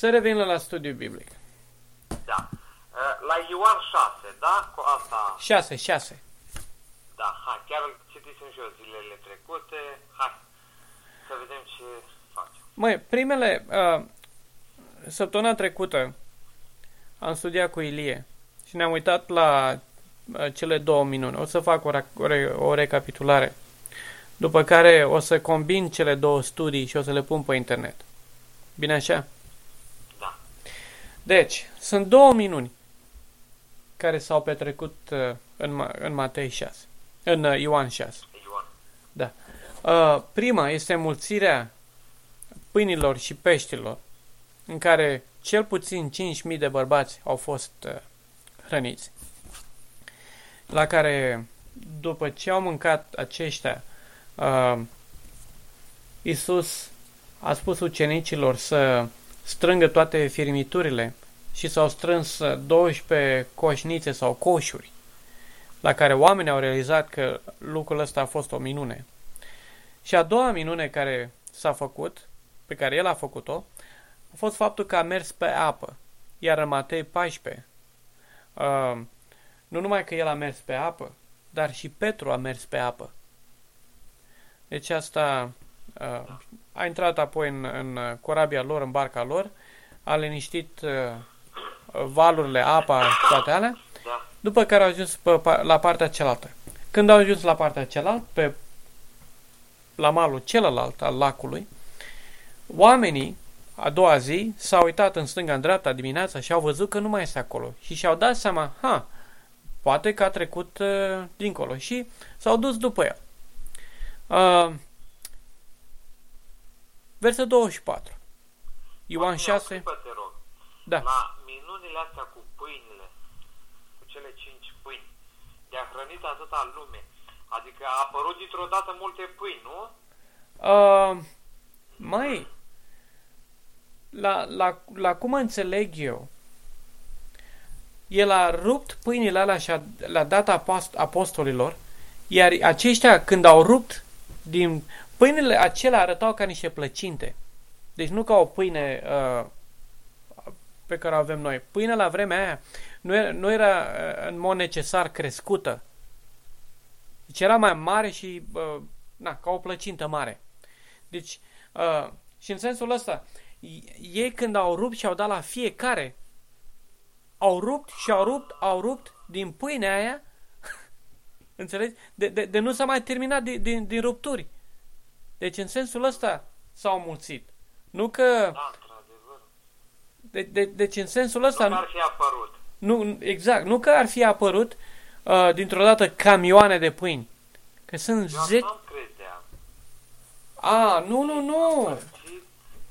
să revenim la studiu biblic. Da. Uh, La Ioan 6, da? Cu asta, 6, 6. da, hai, chiar îl citisem și eu zilele trecute. Hai, să vedem ce facem. Măi, primele, uh, săptămâna trecută am studiat cu Ilie și ne-am uitat la uh, cele două minuni. O să fac o, ra- o, re- o recapitulare. După care o să combin cele două studii și o să le pun pe internet. Bine așa? Da. Deci, sunt două minuni care s-au petrecut uh, în, Ma- în Matei 6, în uh, Ioan 6. Ioan. Uh, prima este mulțirea pâinilor și peștilor, în care cel puțin 5.000 de bărbați au fost uh, hrăniți. La care, după ce au mâncat aceștia, uh, Iisus a spus ucenicilor să strângă toate firmiturile și s-au strâns uh, 12 coșnițe sau coșuri, la care oamenii au realizat că lucrul ăsta a fost o minune. Și a doua minune care s-a făcut, pe care el a făcut-o, a fost faptul că a mers pe apă. Iar în Matei 14, uh, nu numai că el a mers pe apă, dar și Petru a mers pe apă. Deci asta uh, a intrat apoi în, în corabia lor, în barca lor, a liniștit uh, valurile, apa și toate alea, Da. după care au ajuns pe, pa- la partea cealaltă. Când au ajuns la partea cealaltă, pe, la malul celălalt al lacului, oamenii, a doua zi, s-au uitat în stânga, în dreapta dimineața și au văzut că nu mai este acolo. Și și-au dat seama, ha, poate că a trecut uh, dincolo. Și s-au dus după el. Uh, versetul 24. Ioan Acum, 6. clipă, te rog. Da. La minunile astea cu pâinile, cu cele cinci pâini, de-a hrănit atâta lume. Adică a apărut dintr-o dată multe pâini, nu? Uh, mai, la, la, la cum înțeleg eu, el a rupt pâinile alea și a, le-a dat apost- apostolilor, iar aceștia când au rupt din pâinile acelea arătau ca niște plăcinte. Deci nu ca o pâine uh, pe care o avem noi. Pâinea la vremea aia nu era, nu era uh, în mod necesar crescută. Deci era mai mare și uh, na, ca o plăcintă mare. Deci, uh, și în sensul ăsta, ei când au rupt și au dat la fiecare, au rupt și au rupt, au rupt din pâinea aia, înțelegi? De, de, de nu s-a mai terminat din, din, din rupturi. Deci în sensul ăsta s-au mulțit. Nu că... Da, într-adevăr. De, de, deci în sensul Nu ăsta... că ar fi apărut. Nu, exact, nu că ar fi apărut uh, dintr-o dată camioane de pâini. Că sunt Eu așa zeci... am credeam. A, nu, nu, nu. Și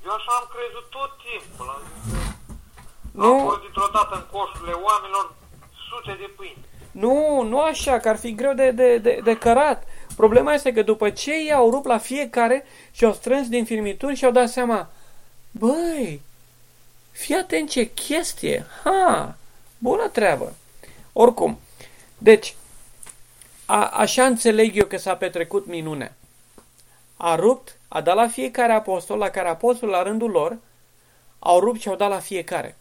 Eu așa am crezut tot timpul. Am zis că Nu. Au apărut dintr-o dată în coșurile oamenilor sute de pâini. Nu, nu așa, că ar fi greu de, de, de, de cărat. Problema este că după ce ei au rupt la fiecare și au strâns din firmituri și au dat seama, băi, fii atent ce chestie, ha, bună treabă. Oricum, deci, a, așa înțeleg eu că s-a petrecut minunea. A rupt, a dat la fiecare apostol, la care apostol la rândul lor, au rupt și au dat la fiecare.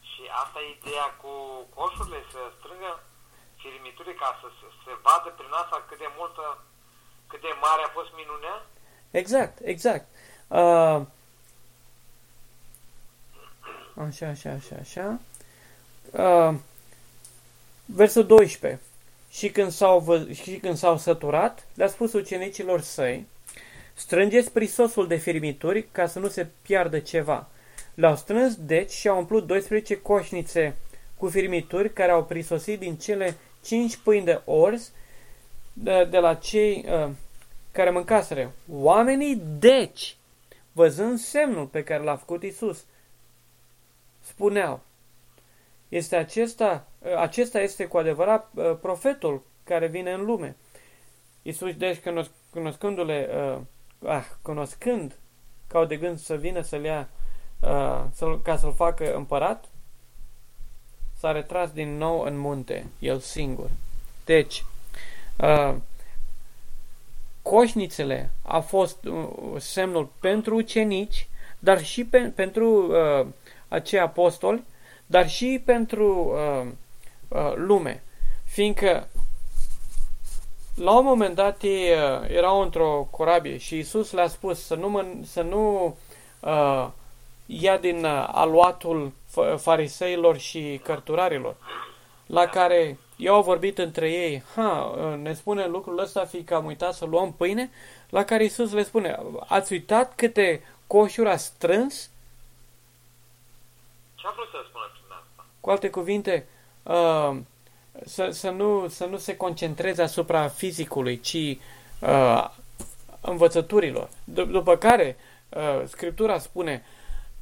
Și asta e ideea cu coșurile, să strângă firmiturile ca să se, se vadă prin asta cât de multă, cât de mare a fost minunea? Exact, exact. Uh, așa, așa, așa, așa. Uh, versul 12. Și când s-au, vă- și când s-au săturat, le-a spus ucenicilor săi, strângeți prisosul de firmituri ca să nu se piardă ceva. Le-au strâns deci și au umplut 12 coșnițe cu firmituri care au prisosit din cele 5 pâini de orz de, de la cei uh, care mâncaseră. Oamenii, deci, văzând semnul pe care l-a făcut Isus, spuneau, este acesta, acesta este cu adevărat uh, profetul care vine în lume. Isus, deci, cunosc, cunoscându-le, uh, ah, cunoscând că au de gând să vină să-l ia, uh, să ca să-l facă împărat, s-a retras din nou în munte, el singur. Deci, uh, coșnițele a fost uh, semnul pentru ucenici dar și pe, pentru uh, acei apostoli, dar și pentru uh, uh, lume. Fiindcă la un moment dat ei uh, erau într-o corabie și Isus le-a spus să nu, mân- să nu uh, ia din uh, aluatul fariseilor și cărturarilor, la care eu au vorbit între ei, ha, uh, ne spune lucrul ăsta, fiindcă am uitat să luăm pâine, la care Isus le spune, ați uitat câte coșuri a strâns? Ce a vrut să spună prin asta? Cu alte cuvinte, uh, să, să, nu, să nu se concentreze asupra fizicului, ci uh, învățăturilor. D- după care, uh, Scriptura spune,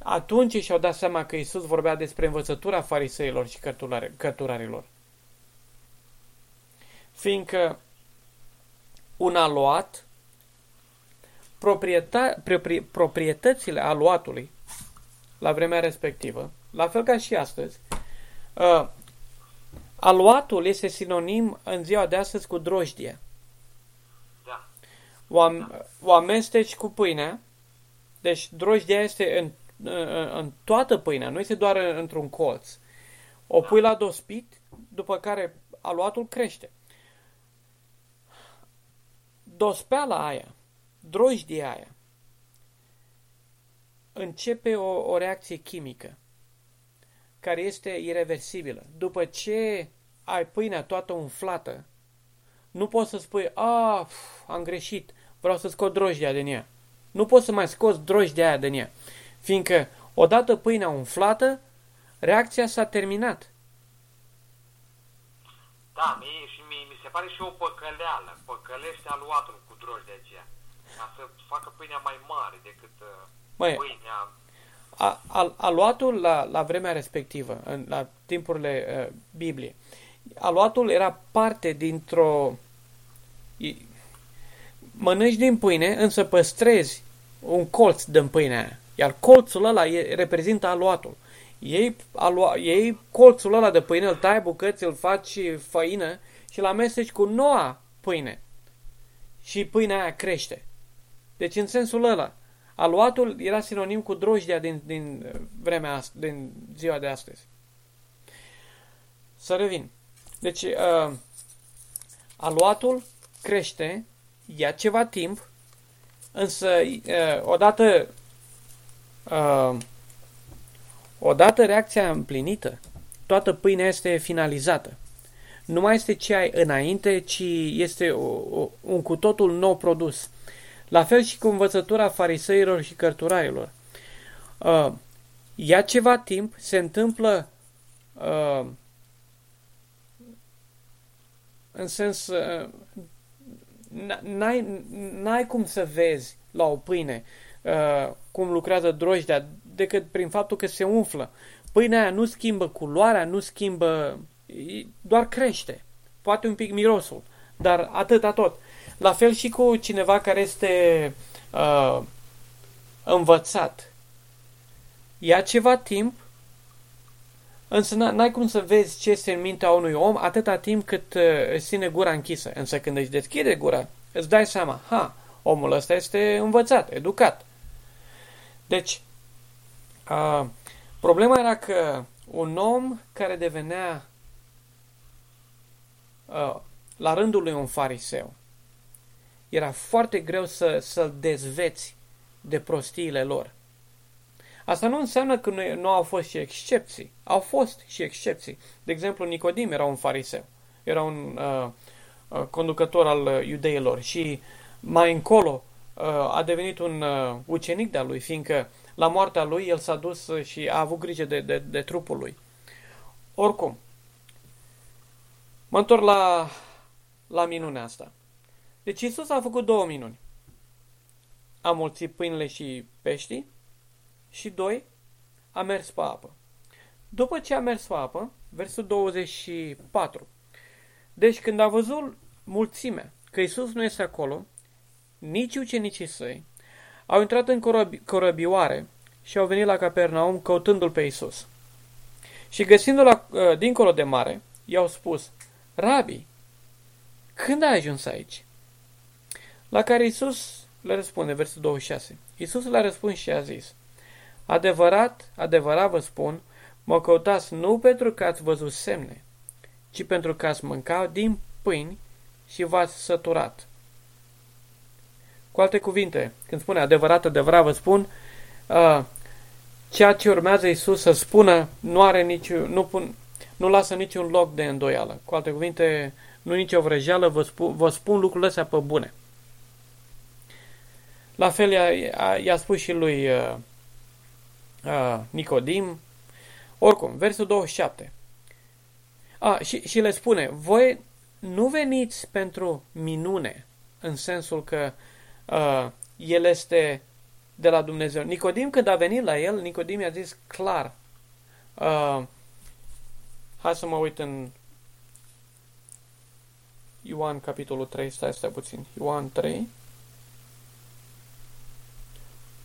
atunci și-au dat seama că Isus vorbea despre învățătura fariseilor și cărturarilor. Fiindcă un aluat, proprie, proprietățile aluatului la vremea respectivă, la fel ca și astăzi, uh, Aluatul este sinonim în ziua de astăzi cu drojdie. Da. O, am, o amesteci cu pâinea. Deci drojdia este în, în, în toată pâinea, nu este doar într-un colț. O pui la dospit, după care aluatul crește. Dospeala aia, drojdia aia, începe o, o reacție chimică care este irreversibilă. După ce ai pâinea toată umflată, nu poți să spui, a, am greșit, vreau să scot drojdea din ea. Nu poți să mai scoți drojdea aia din ea, fiindcă odată pâinea umflată, reacția s-a terminat. Da, mie, și mie, mi se pare și o păcăleală. Păcălește aluatul cu drojdea aceea. Ca să facă pâinea mai mare decât uh, Măi, pâinea a, a, aluatul la, la vremea respectivă, în, la timpurile uh, Bibliei, aluatul era parte dintr-o... Mănânci din pâine, însă păstrezi un colț din pâinea aia. Iar colțul ăla e, reprezintă aluatul. Ei, alua, ei colțul ăla de pâine, îl tai bucăți, îl faci făină și îl amesteci cu noua pâine. Și pâinea aia crește. Deci în sensul ăla, Aluatul era sinonim cu drojdia din, din vremea din ziua de astăzi. Să revin. Deci, uh, aluatul crește, ia ceva timp, însă uh, odată uh, odată reacția împlinită, toată pâinea este finalizată. Nu mai este ce ai înainte, ci este o, o, un cu totul nou produs. La fel și cu învățătura fariseilor și cărturarilor. Uh, ia ceva timp, se întâmplă uh, în sens uh, n-ai, n-ai cum să vezi la o pâine uh, cum lucrează drojdea decât prin faptul că se umflă. Pâinea aia nu schimbă culoarea, nu schimbă, doar crește. Poate un pic mirosul, dar atâta tot. La fel și cu cineva care este uh, învățat. Ia ceva timp, însă n-ai cum să vezi ce este în mintea unui om atâta timp cât uh, îți ține gura închisă. Însă când își deschide gura, îți dai seama, ha, omul ăsta este învățat, educat. Deci, uh, problema era că un om care devenea uh, la rândul lui un fariseu, era foarte greu să, să-l dezveți de prostiile lor. Asta nu înseamnă că nu, nu au fost și excepții. Au fost și excepții. De exemplu, Nicodim era un fariseu. Era un uh, uh, conducător al uh, iudeilor și mai încolo uh, a devenit un uh, ucenic de-a lui, fiindcă la moartea lui el s-a dus și a avut grijă de, de, de trupul lui. Oricum, mă întorc la, la minunea asta. Deci Isus a făcut două minuni. A mulțit pâinile și peștii și doi, a mers pe apă. După ce a mers pe apă, versul 24. Deci când a văzut mulțimea că Isus nu este acolo, nici ucenicii săi, au intrat în corăbi- corăbioare și au venit la Capernaum căutându-l pe Isus. Și găsindu-l uh, dincolo de mare, i-au spus, Rabi, când ai ajuns aici? La care Isus le răspunde, versul 26. Isus le-a răspuns și a zis, Adevărat, adevărat vă spun, mă căutați nu pentru că ați văzut semne, ci pentru că ați mâncat din pâini și v-ați săturat. Cu alte cuvinte, când spune adevărat, adevărat vă spun, uh, ceea ce urmează Isus să spună nu are nici, nu, pun, nu lasă niciun loc de îndoială. Cu alte cuvinte, nu nicio vrăjeală, vă spun, vă spun lucrurile astea pe bune. La fel i-a, i-a spus și lui uh, uh, Nicodim. Oricum, versul 27. A, și, și le spune, voi nu veniți pentru minune, în sensul că uh, el este de la Dumnezeu. Nicodim, când a venit la el, Nicodim i-a zis clar, uh, hai să mă uit în Ioan capitolul 3, stai, stai puțin, Ioan 3,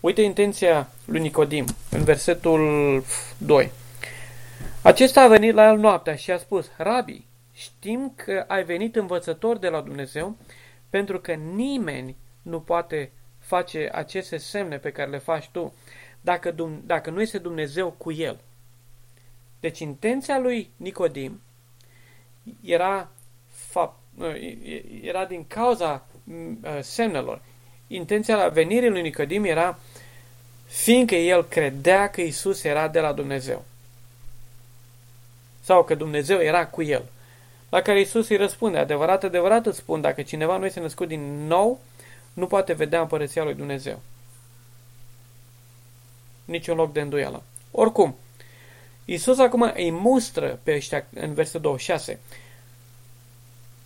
Uite intenția lui Nicodim în versetul 2. Acesta a venit la el noaptea și a spus, Rabi, știm că ai venit învățător de la Dumnezeu, pentru că nimeni nu poate face aceste semne pe care le faci tu, dacă, dacă nu este Dumnezeu cu el. Deci intenția lui Nicodim era, fapt, era din cauza uh, semnelor. Intenția venirii lui Nicodim era fiindcă el credea că Isus era de la Dumnezeu. Sau că Dumnezeu era cu el. La care Isus îi răspunde, adevărat, adevărat îți spun, dacă cineva nu este născut din nou, nu poate vedea împărăția lui Dumnezeu. Niciun loc de îndoială. Oricum, Isus acum îi mustră pe ăștia în versetul 26.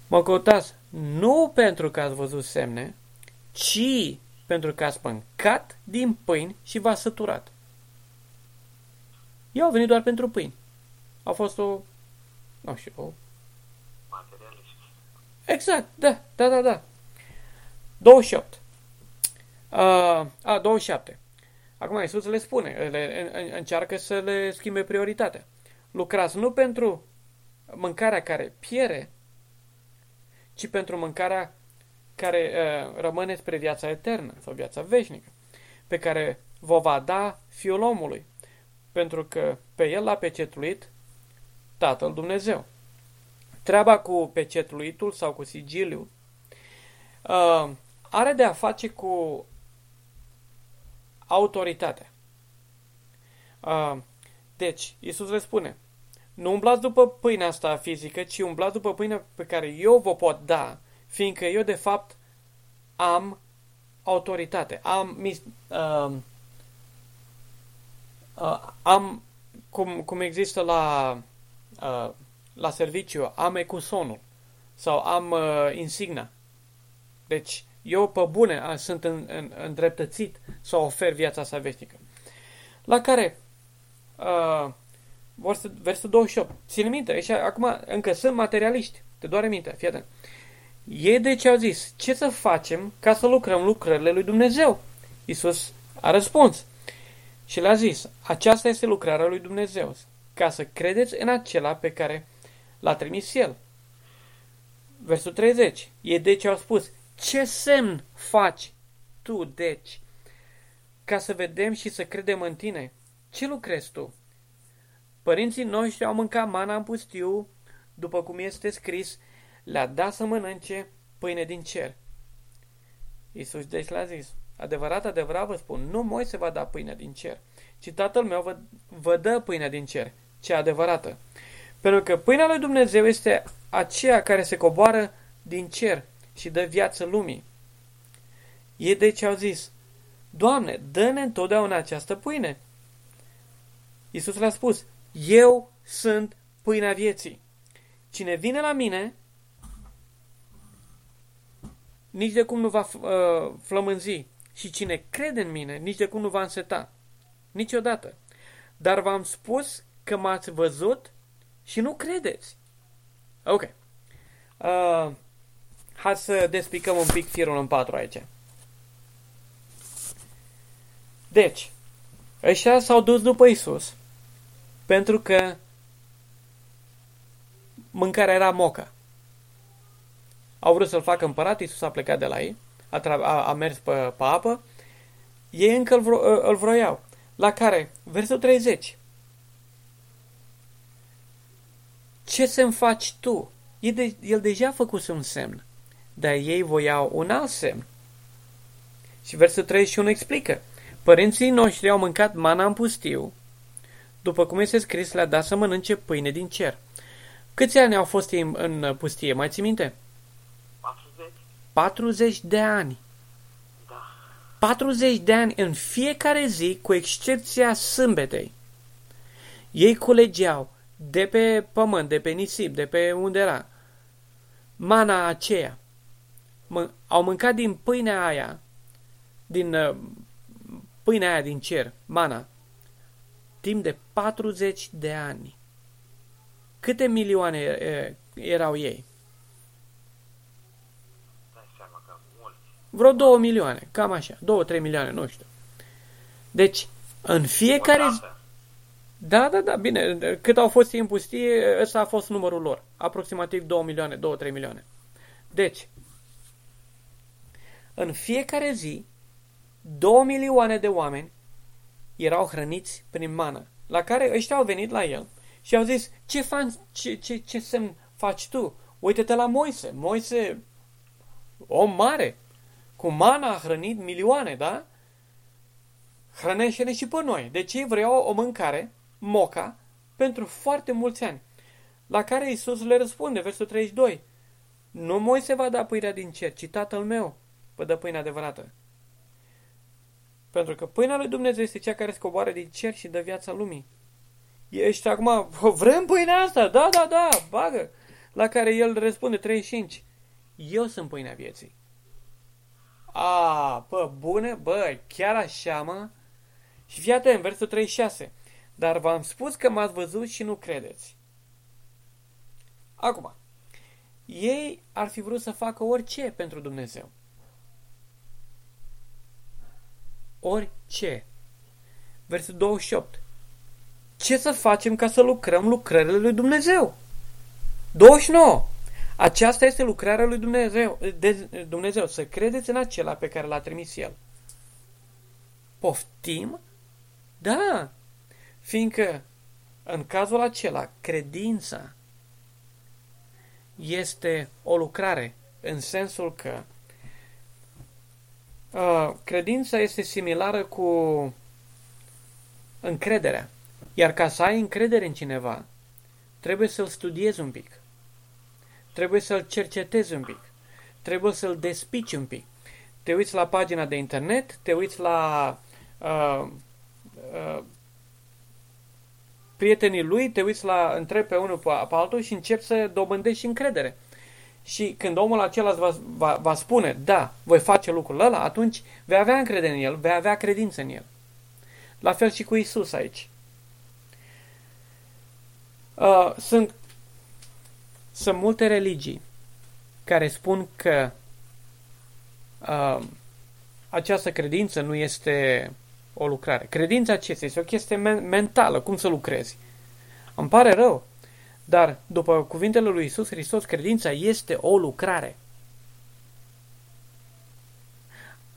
Mă căutați nu pentru că ați văzut semne, ci pentru că ați mâncat din pâini și v-ați săturat. Eu au venit doar pentru pâini. A fost o... Nu știu, o... Exact, da, da, da, da. 28. Uh, a, 27. Acum Iisus le spune, le, încearcă să le schimbe prioritatea. Lucrați nu pentru mâncarea care piere, ci pentru mâncarea care uh, rămâne spre viața eternă sau viața veșnică, pe care vă va da Fiul omului, pentru că pe el l-a pecetluit Tatăl Dumnezeu. Treaba cu pecetluitul sau cu sigiliul uh, are de a face cu autoritatea. Uh, deci, Iisus le spune, nu umblați după pâinea asta fizică, ci umblați după pâinea pe care eu vă pot da fiindcă eu de fapt am autoritate, am, uh, uh, am cum, cum există la, uh, la serviciu, am ecusonul sau am uh, insigna. Deci, eu pe bune sunt în, în, îndreptățit să ofer viața sa veșnică. La care, uh, versul 28, ține minte, și acum încă sunt materialiști, te doare minte, fii atent. Ei deci au zis, ce să facem ca să lucrăm lucrările lui Dumnezeu? Iisus a răspuns și le-a zis, aceasta este lucrarea lui Dumnezeu, ca să credeți în acela pe care l-a trimis El. Versul 30. Ei deci au spus, ce semn faci tu, deci, ca să vedem și să credem în tine? Ce lucrezi tu? Părinții noștri au mâncat mana în pustiu, după cum este scris, le-a dat să mănânce pâine din cer. Iisus deci le-a zis, adevărat, adevărat vă spun, nu Moise va da pâinea din cer, ci Tatăl meu vă, vă dă pâinea din cer, cea adevărată. Pentru că pâinea lui Dumnezeu este aceea care se coboară din cer și dă viață lumii. Ei deci au zis, Doamne, dă-ne întotdeauna această pâine. Iisus le-a spus, Eu sunt pâinea vieții. Cine vine la mine nici de cum nu va uh, flămânzi. Și cine crede în mine, nici de cum nu va înseta. Niciodată. Dar v-am spus că m-ați văzut și nu credeți. Ok. Uh, hai să despicăm un pic firul în patru aici. Deci, ăștia s-au dus după Isus pentru că mâncarea era moca. Au vrut să-l facă împărat, Iisus a plecat de la ei, a, a, a mers pe, pe apă, ei încă îl, vro, îl vroiau. La care, versul 30, ce să-mi faci tu? El, de, el deja făcuse un semn, dar ei voiau un alt semn. Și versul 31 explică, părinții noștri au mâncat mana în pustiu, după cum este scris, le-a dat să mănânce pâine din cer. Câți ani au fost ei în pustie, mai ții minte? 40? 40 de ani. Da. 40 de ani în fiecare zi, cu excepția sâmbetei. Ei culegeau de pe pământ, de pe nisip, de pe unde era. Mana aceea. M- au mâncat din pâinea aia, din uh, pâinea aia din cer, mana, timp de 40 de ani. Câte milioane e, erau ei? Dai seama că mulți. Vreo 2 milioane, cam așa, 2-3 milioane, nu știu. Deci, în fiecare zi... Odată. Da, da, da, bine, cât au fost ei în pustie, ăsta a fost numărul lor. Aproximativ 2 milioane, 2-3 milioane. Deci, în fiecare zi, 2 milioane de oameni erau hrăniți prin mană, la care ăștia au venit la el și au zis, ce, fan, ce, ce, ce semn faci tu? Uite-te la Moise. Moise, om mare, cu mana a hrănit milioane, da? Hrănește-ne și pe noi. Deci ei vreau o mâncare, moca, pentru foarte mulți ani. La care Isus le răspunde, versul 32. Nu Moise va da pâinea din cer, ci Tatăl meu vă dă pâinea adevărată. Pentru că pâinea lui Dumnezeu este cea care scoboară din cer și dă viața lumii. Ești acum, vrem pâinea asta? Da, da, da, bagă. La care el răspunde 35. Eu sunt pâinea vieții. A, bă, bune, bă, chiar așa, mă? Și fii atent, versul 36. Dar v-am spus că m-ați văzut și nu credeți. Acum, ei ar fi vrut să facă orice pentru Dumnezeu. Orice. Versul 28. Ce să facem ca să lucrăm lucrările lui Dumnezeu? 29. Aceasta este lucrarea lui Dumnezeu, de Dumnezeu, să credeți în acela pe care l-a trimis El. Poftim? Da, fiindcă în cazul acela, credința este o lucrare, în sensul că uh, credința este similară cu încrederea. Iar ca să ai încredere în cineva, trebuie să-l studiezi un pic. Trebuie să-l cercetezi un pic. Trebuie să-l despici un pic. Te uiți la pagina de internet, te uiți la uh, uh, prietenii lui, te uiți la, întrebi pe unul pe, pe altul și începi să dobândești încredere. Și când omul acela va, va, va spune, da, voi face lucrul ăla, atunci vei avea încredere în el, vei avea credință în el. La fel și cu Isus aici. Uh, sunt, sunt multe religii care spun că uh, această credință nu este o lucrare. Credința ce este? Este o chestie men- mentală. Cum să lucrezi? Îmi pare rău. Dar, după cuvintele lui Isus Hristos, credința este o lucrare.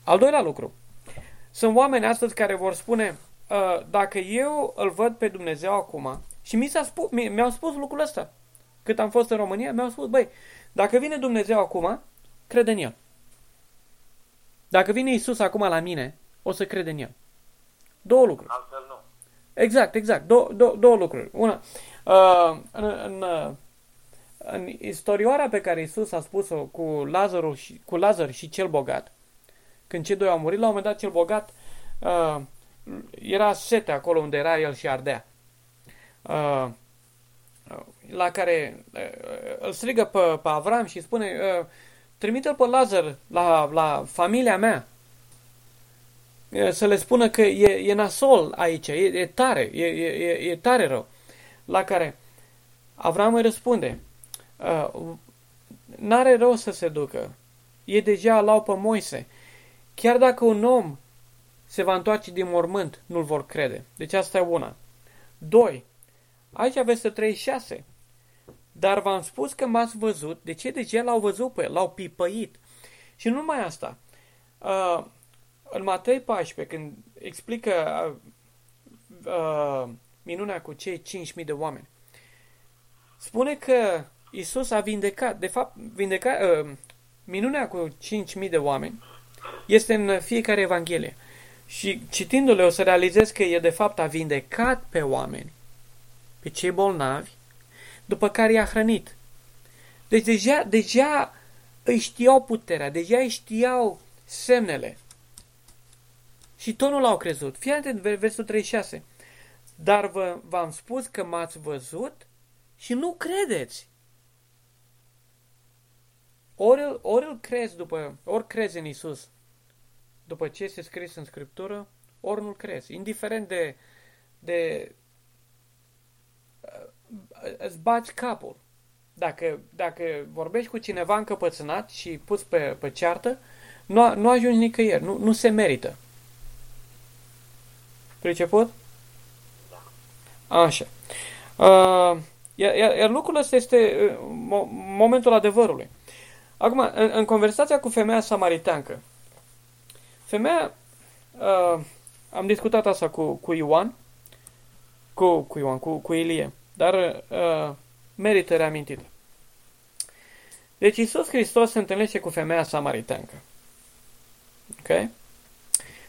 Al doilea lucru. Sunt oameni astăzi care vor spune, uh, dacă eu îl văd pe Dumnezeu acum, și mi s-a spus, mi-au spus lucrul ăsta. Cât am fost în România, mi-au spus, băi, dacă vine Dumnezeu acum, cred în El. Dacă vine Isus acum la mine, o să cred în El. Două lucruri. Altfel nu. Exact, exact. Două, două, două lucruri. Una, uh, în, în, uh, în istorioara pe care Isus a spus-o cu, Lazarul și, cu Lazar și cel bogat, când cei doi au murit, la un moment dat cel bogat uh, era sete acolo unde era el și ardea. Uh, la care uh, îl strigă pe, pe Avram și spune uh, trimite-l pe Lazar la, la familia mea uh, să le spună că e, e nasol aici, e, e tare, e, e, e tare rău. La care Avram îi răspunde, uh, n-are rău să se ducă, e deja lau pe Moise. Chiar dacă un om se va întoarce din mormânt, nu-l vor crede. Deci asta e una. Doi, Aici aveți 36. Dar v-am spus că m-ați văzut. De ce? De ce l-au văzut pe el? L-au pipăit. Și nu numai asta. Uh, în Matei 14, când explică uh, uh, minunea cu cei 5.000 de oameni. Spune că Isus a vindecat, de fapt, vindecat, uh, minunea cu 5.000 de oameni este în fiecare Evanghelie. Și citindu-le o să realizez că e de fapt a vindecat pe oameni, pe cei bolnavi, după care i-a hrănit. Deci deja, deja îi știau puterea, deja îi știau semnele. Și tot nu l-au crezut. Fii atent, versul 36. Dar vă, v-am spus că m-ați văzut și nu credeți. Ori îl, ori îl crezi după, ori crezi în Isus după ce este scris în Scriptură, ori nu-l crezi. Indiferent de, de uh, îți bați capul. Dacă, dacă vorbești cu cineva încăpățânat și pus pe, pe ceartă, nu, nu ajungi nicăieri, nu, nu se merită. Priceput? Da. Așa. Uh, iar, iar, iar lucrul ăsta este uh, mo momentul adevărului. Acum, în, în conversația cu femeia samariteancă, femeia, uh, am discutat asta cu, cu Ioan, cu, cu Ioan, cu, cu Ilie, dar uh, merită reamintit. Deci Iisus Hristos se întâlnește cu femeia samariteancă. Ok?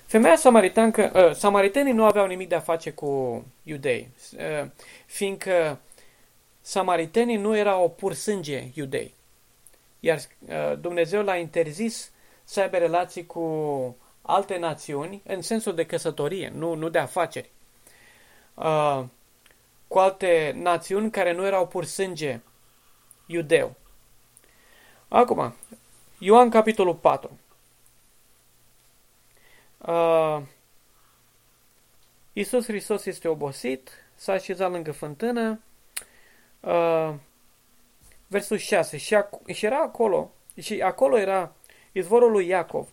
Femeia samariteancă, uh, samaritenii nu aveau nimic de a face cu iudei, uh, fiindcă samaritenii nu erau pur sânge iudei. Iar uh, Dumnezeu l-a interzis să aibă relații cu alte națiuni, în sensul de căsătorie, nu, nu de afaceri. Uh, cu alte națiuni care nu erau pur sânge iudeu. Acum, Ioan capitolul 4. Uh, Iisus Hristos este obosit, s-a așezat lângă fântână, uh, versul 6, și, ac- și era acolo, și acolo era izvorul lui Iacov.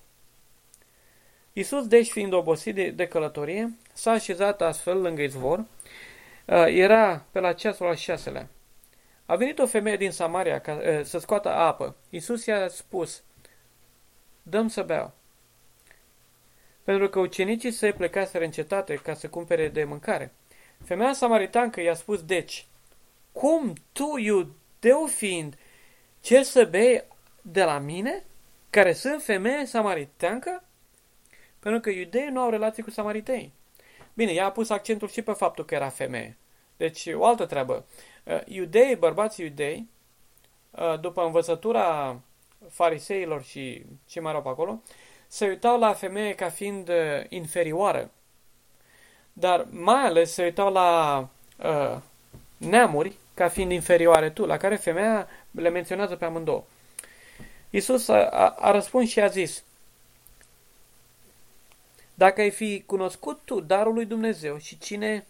Iisus, deci fiind obosit de, de călătorie, s-a așezat astfel lângă izvor, uh, era pe la ceasul al șaselea. A venit o femeie din Samaria ca, uh, să scoată apă. Iisus i-a spus, dăm să beau. Pentru că ucenicii săi plecaseră în cetate ca să cumpere de mâncare. Femeia samaritancă i-a spus, deci, cum tu, iudeu fiind, ce să bei de la mine, care sunt femeie samaritancă? Pentru că iudeii nu au relații cu samaritei. Bine, ea a pus accentul și pe faptul că era femeie. Deci, o altă treabă. Uh, iudeii, bărbații iudei, uh, după învățătura fariseilor și ce mai erau pe acolo, se uitau la femeie ca fiind uh, inferioară. Dar mai ales se uitau la uh, neamuri ca fiind inferioare tu, la care femeia le menționează pe amândouă. Iisus a, a, a răspuns și a zis, dacă ai fi cunoscut tu darul lui Dumnezeu și cine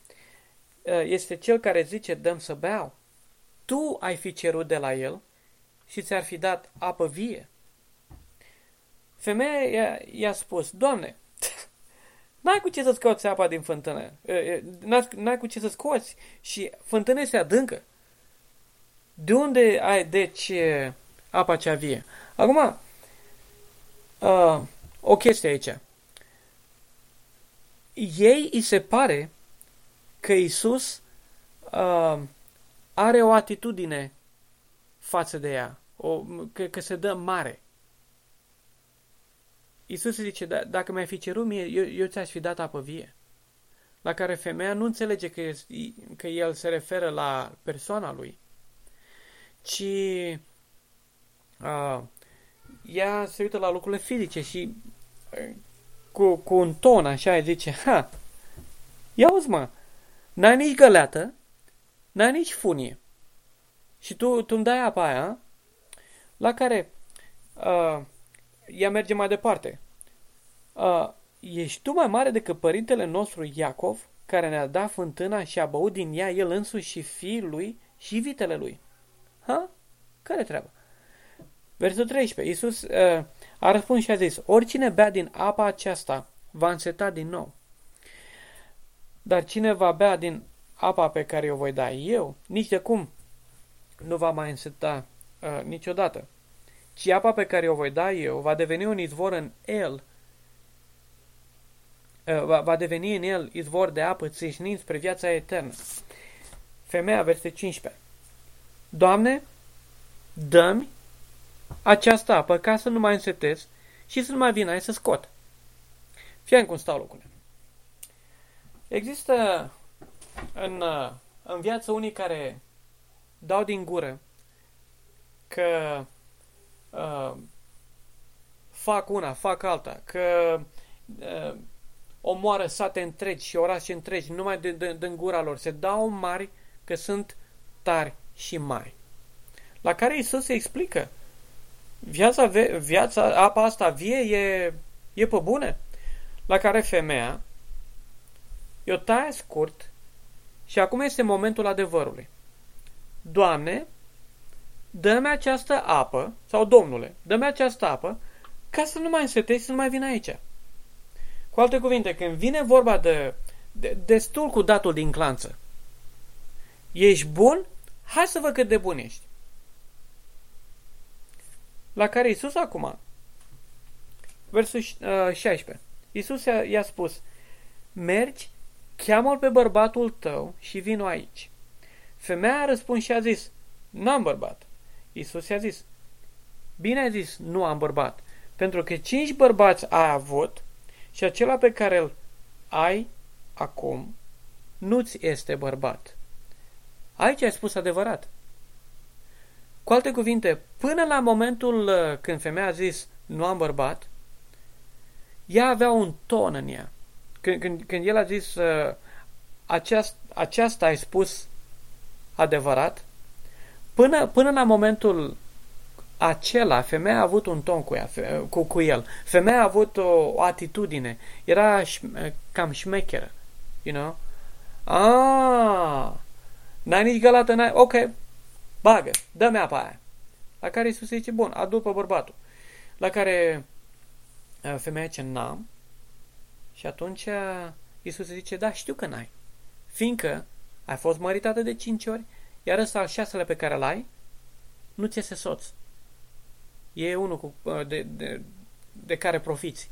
uh, este cel care zice dăm să beau, tu ai fi cerut de la el și ți-ar fi dat apă vie. Femeia i-a spus, Doamne, n-ai cu ce să scoți apa din fântână, uh, uh, n-ați cu ce să scoți și fântâna este adâncă. De unde ai, deci, apa cea vie? Acum, uh, o chestie aici ei îi se pare că Isus uh, are o atitudine față de ea, o, că, că se dă mare. Isus zice, da, dacă mi-ai fi cerut mie, eu, eu ți-aș fi dat apă vie. La care femeia nu înțelege că, că el se referă la persoana lui, ci uh, ea se uită la lucrurile fizice și uh, cu, cu un ton așa, zice, ha, ia uzi mă, n-ai nici găleată, n-ai nici funie. Și tu, tu îmi dai apa aia, la care uh, ea merge mai departe. Uh, ești tu mai mare decât părintele nostru Iacov, care ne-a dat fântâna și a băut din ea el însuși și fiul lui și vitele lui. Ha? Care treabă? Versul 13. Iisus uh, a răspuns și a zis, oricine bea din apa aceasta va înseta din nou. Dar cine va bea din apa pe care o voi da eu, nici de cum nu va mai înseta uh, niciodată. Ci apa pe care o voi da eu va deveni un izvor în el va, va deveni în el izvor de apă țâșnind spre viața eternă. Femeia, verset 15. Doamne, dă-mi această apă ca să nu mai însetez și să nu mai vin aici să scot. Fie cum stau lucrurile. Există în, în viață unii care dau din gură că uh, fac una, fac alta, că uh, omoară sate întregi și orașe întregi numai de, de, din gura lor. Se dau mari că sunt tari și mari. La care Isus se explică. Viața, viața, apa asta vie e, e pe bune. La care femeia eu taie scurt și acum este momentul adevărului. Doamne, dă-mi această apă, sau Domnule, dă-mi această apă, ca să nu mai însetezi, să nu mai vin aici. Cu alte cuvinte, când vine vorba de, de destul cu datul din clanță, ești bun? Hai să văd cât de bun ești. La care Isus acum, versul uh, 16, Isus i-a spus, mergi, cheamă-l pe bărbatul tău și vino aici. Femeia a răspuns și a zis, n-am bărbat. Isus i-a zis, bine ai zis, nu am bărbat, pentru că cinci bărbați ai avut și acela pe care îl ai acum nu-ți este bărbat. Aici ai spus adevărat. Cu alte cuvinte, până la momentul uh, când femeia a zis nu am bărbat, ea avea un ton în ea. Când, când, când el a zis uh, aceast, aceasta ai spus adevărat, până, până la momentul acela, femeia a avut un ton cu, ea, cu, cu el. Femeia a avut o, o atitudine. Era cam șmecheră. You know? Ah, n-ai nici gălată, n-ai... Ok, bagă, dă-mi apa aia. La care Iisus zice, bun, adu pe bărbatul. La care femeia ce n-am. Și atunci Iisus zice, da, știu că n-ai. Fiindcă ai fost măritată de cinci ori, iar ăsta al șaselea pe care l-ai, nu ți este soț. E unul cu, de, de, de care profiți.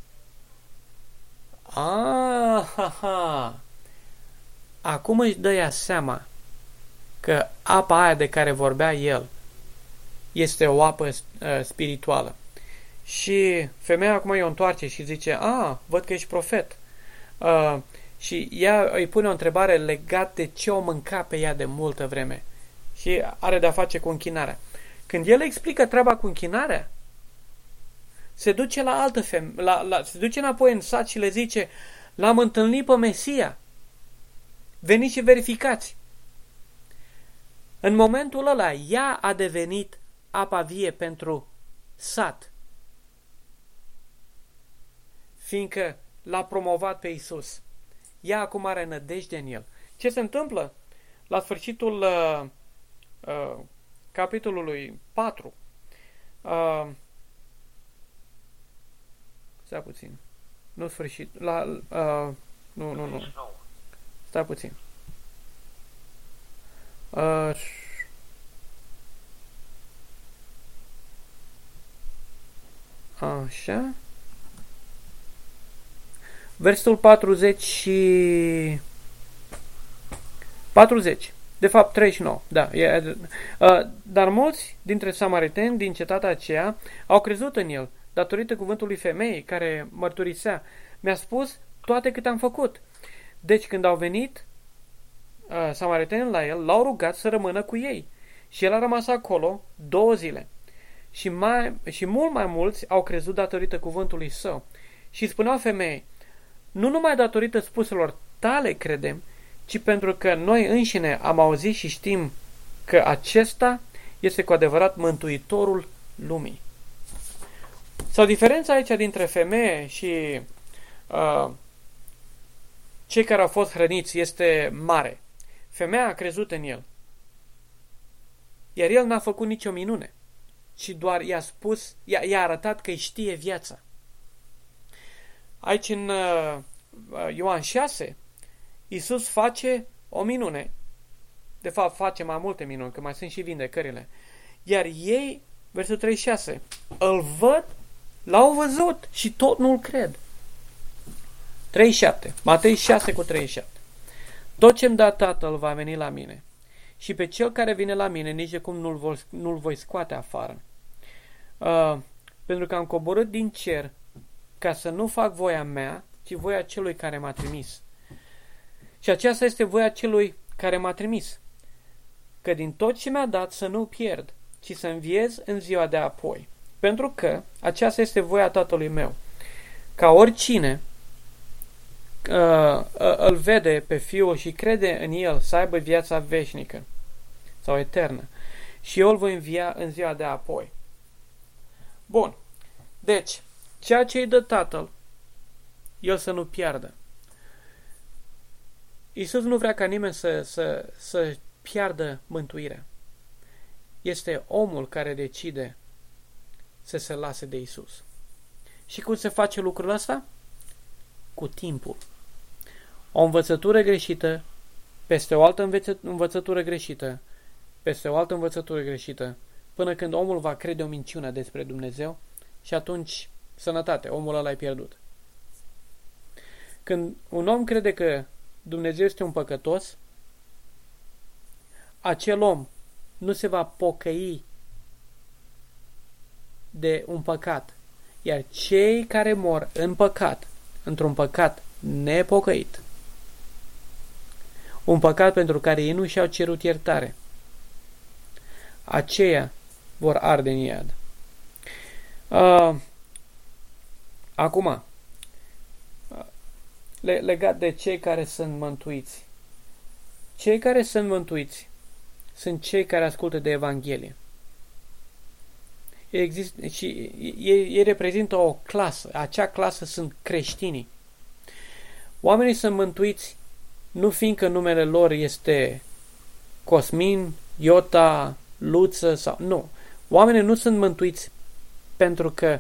Ah, ha, ha. Acum își dă ea seama că apa aia de care vorbea el este o apă uh, spirituală. Și femeia acum îi o întoarce și zice, a, văd că ești profet. Uh, și ea îi pune o întrebare legată de ce o mânca pe ea de multă vreme. Și are de-a face cu închinarea. Când el explică treaba cu închinarea, se duce la altă femeie, la, la, se duce înapoi în sat și le zice, l-am întâlnit pe Mesia. Veniți și verificați. În momentul ăla, ea a devenit apa vie pentru sat. Fiindcă l-a promovat pe Isus. Ea acum are nădejde în el. Ce se întâmplă? La sfârșitul uh, uh, capitolului 4, uh, stai puțin, nu sfârșit, la, uh, nu, nu, nu, stai puțin. Uh, așa. Versul 40 și 40. De fapt, 39. Da. E, uh, dar mulți dintre samariteni din cetatea aceea au crezut în el, datorită cuvântului femeii care mărturisea. Mi-a spus toate cât am făcut. Deci când au venit uh, samariteni la el, l-au rugat să rămână cu ei. Și el a rămas acolo două zile. Și, mai, și mult mai mulți au crezut datorită cuvântului său. Și spuneau femeii, nu numai datorită spuselor tale credem, ci pentru că noi înșine am auzit și știm că acesta este cu adevărat mântuitorul lumii. Sau diferența aici dintre femeie și uh, cei care au fost hrăniți este mare. Femeia a crezut în el. Iar el n-a făcut nicio minune, ci doar i-a spus, i-a, arătat că îi știe viața. Aici în uh, Ioan 6, Iisus face o minune. De fapt, face mai multe minuni, că mai sunt și vindecările. Iar ei, versul 36, îl văd, l-au văzut și tot nu-l cred. 37. Matei 6 cu 37. Tot ce-mi da Tatăl va veni la mine și pe cel care vine la mine nici de cum nu-l voi, nu voi scoate afară. Uh, pentru că am coborât din cer ca să nu fac voia mea, ci voia celui care m-a trimis. Și aceasta este voia celui care m-a trimis. Că din tot ce mi-a dat să nu pierd, ci să înviez în ziua de apoi. Pentru că aceasta este voia Tatălui meu. Ca oricine uh, îl vede pe Fiul și crede în El să aibă viața veșnică sau eternă. Și eu îl voi învia în ziua de apoi. Bun. Deci, ceea ce îi dă Tatăl, el să nu piardă. Iisus nu vrea ca nimeni să, să, să piardă mântuirea. Este omul care decide să se lase de Isus. Și cum se face lucrul ăsta? Cu timpul. O învățătură greșită peste o altă învățătură greșită, peste o altă învățătură greșită, până când omul va crede o minciună despre Dumnezeu și atunci, sănătate, omul ăla e pierdut. Când un om crede că Dumnezeu este un păcătos, acel om nu se va pocăi de un păcat. Iar cei care mor în păcat, într-un păcat nepocăit, un păcat pentru care ei nu și-au cerut iertare, aceia vor arde în iad. Uh, acum, legat de cei care sunt mântuiți. Cei care sunt mântuiți sunt cei care ascultă de Evanghelie. Există, și ei, ei reprezintă o clasă. Acea clasă sunt creștinii. Oamenii sunt mântuiți nu fiindcă numele lor este Cosmin, Iota, Luță sau... Nu. Oamenii nu sunt mântuiți pentru că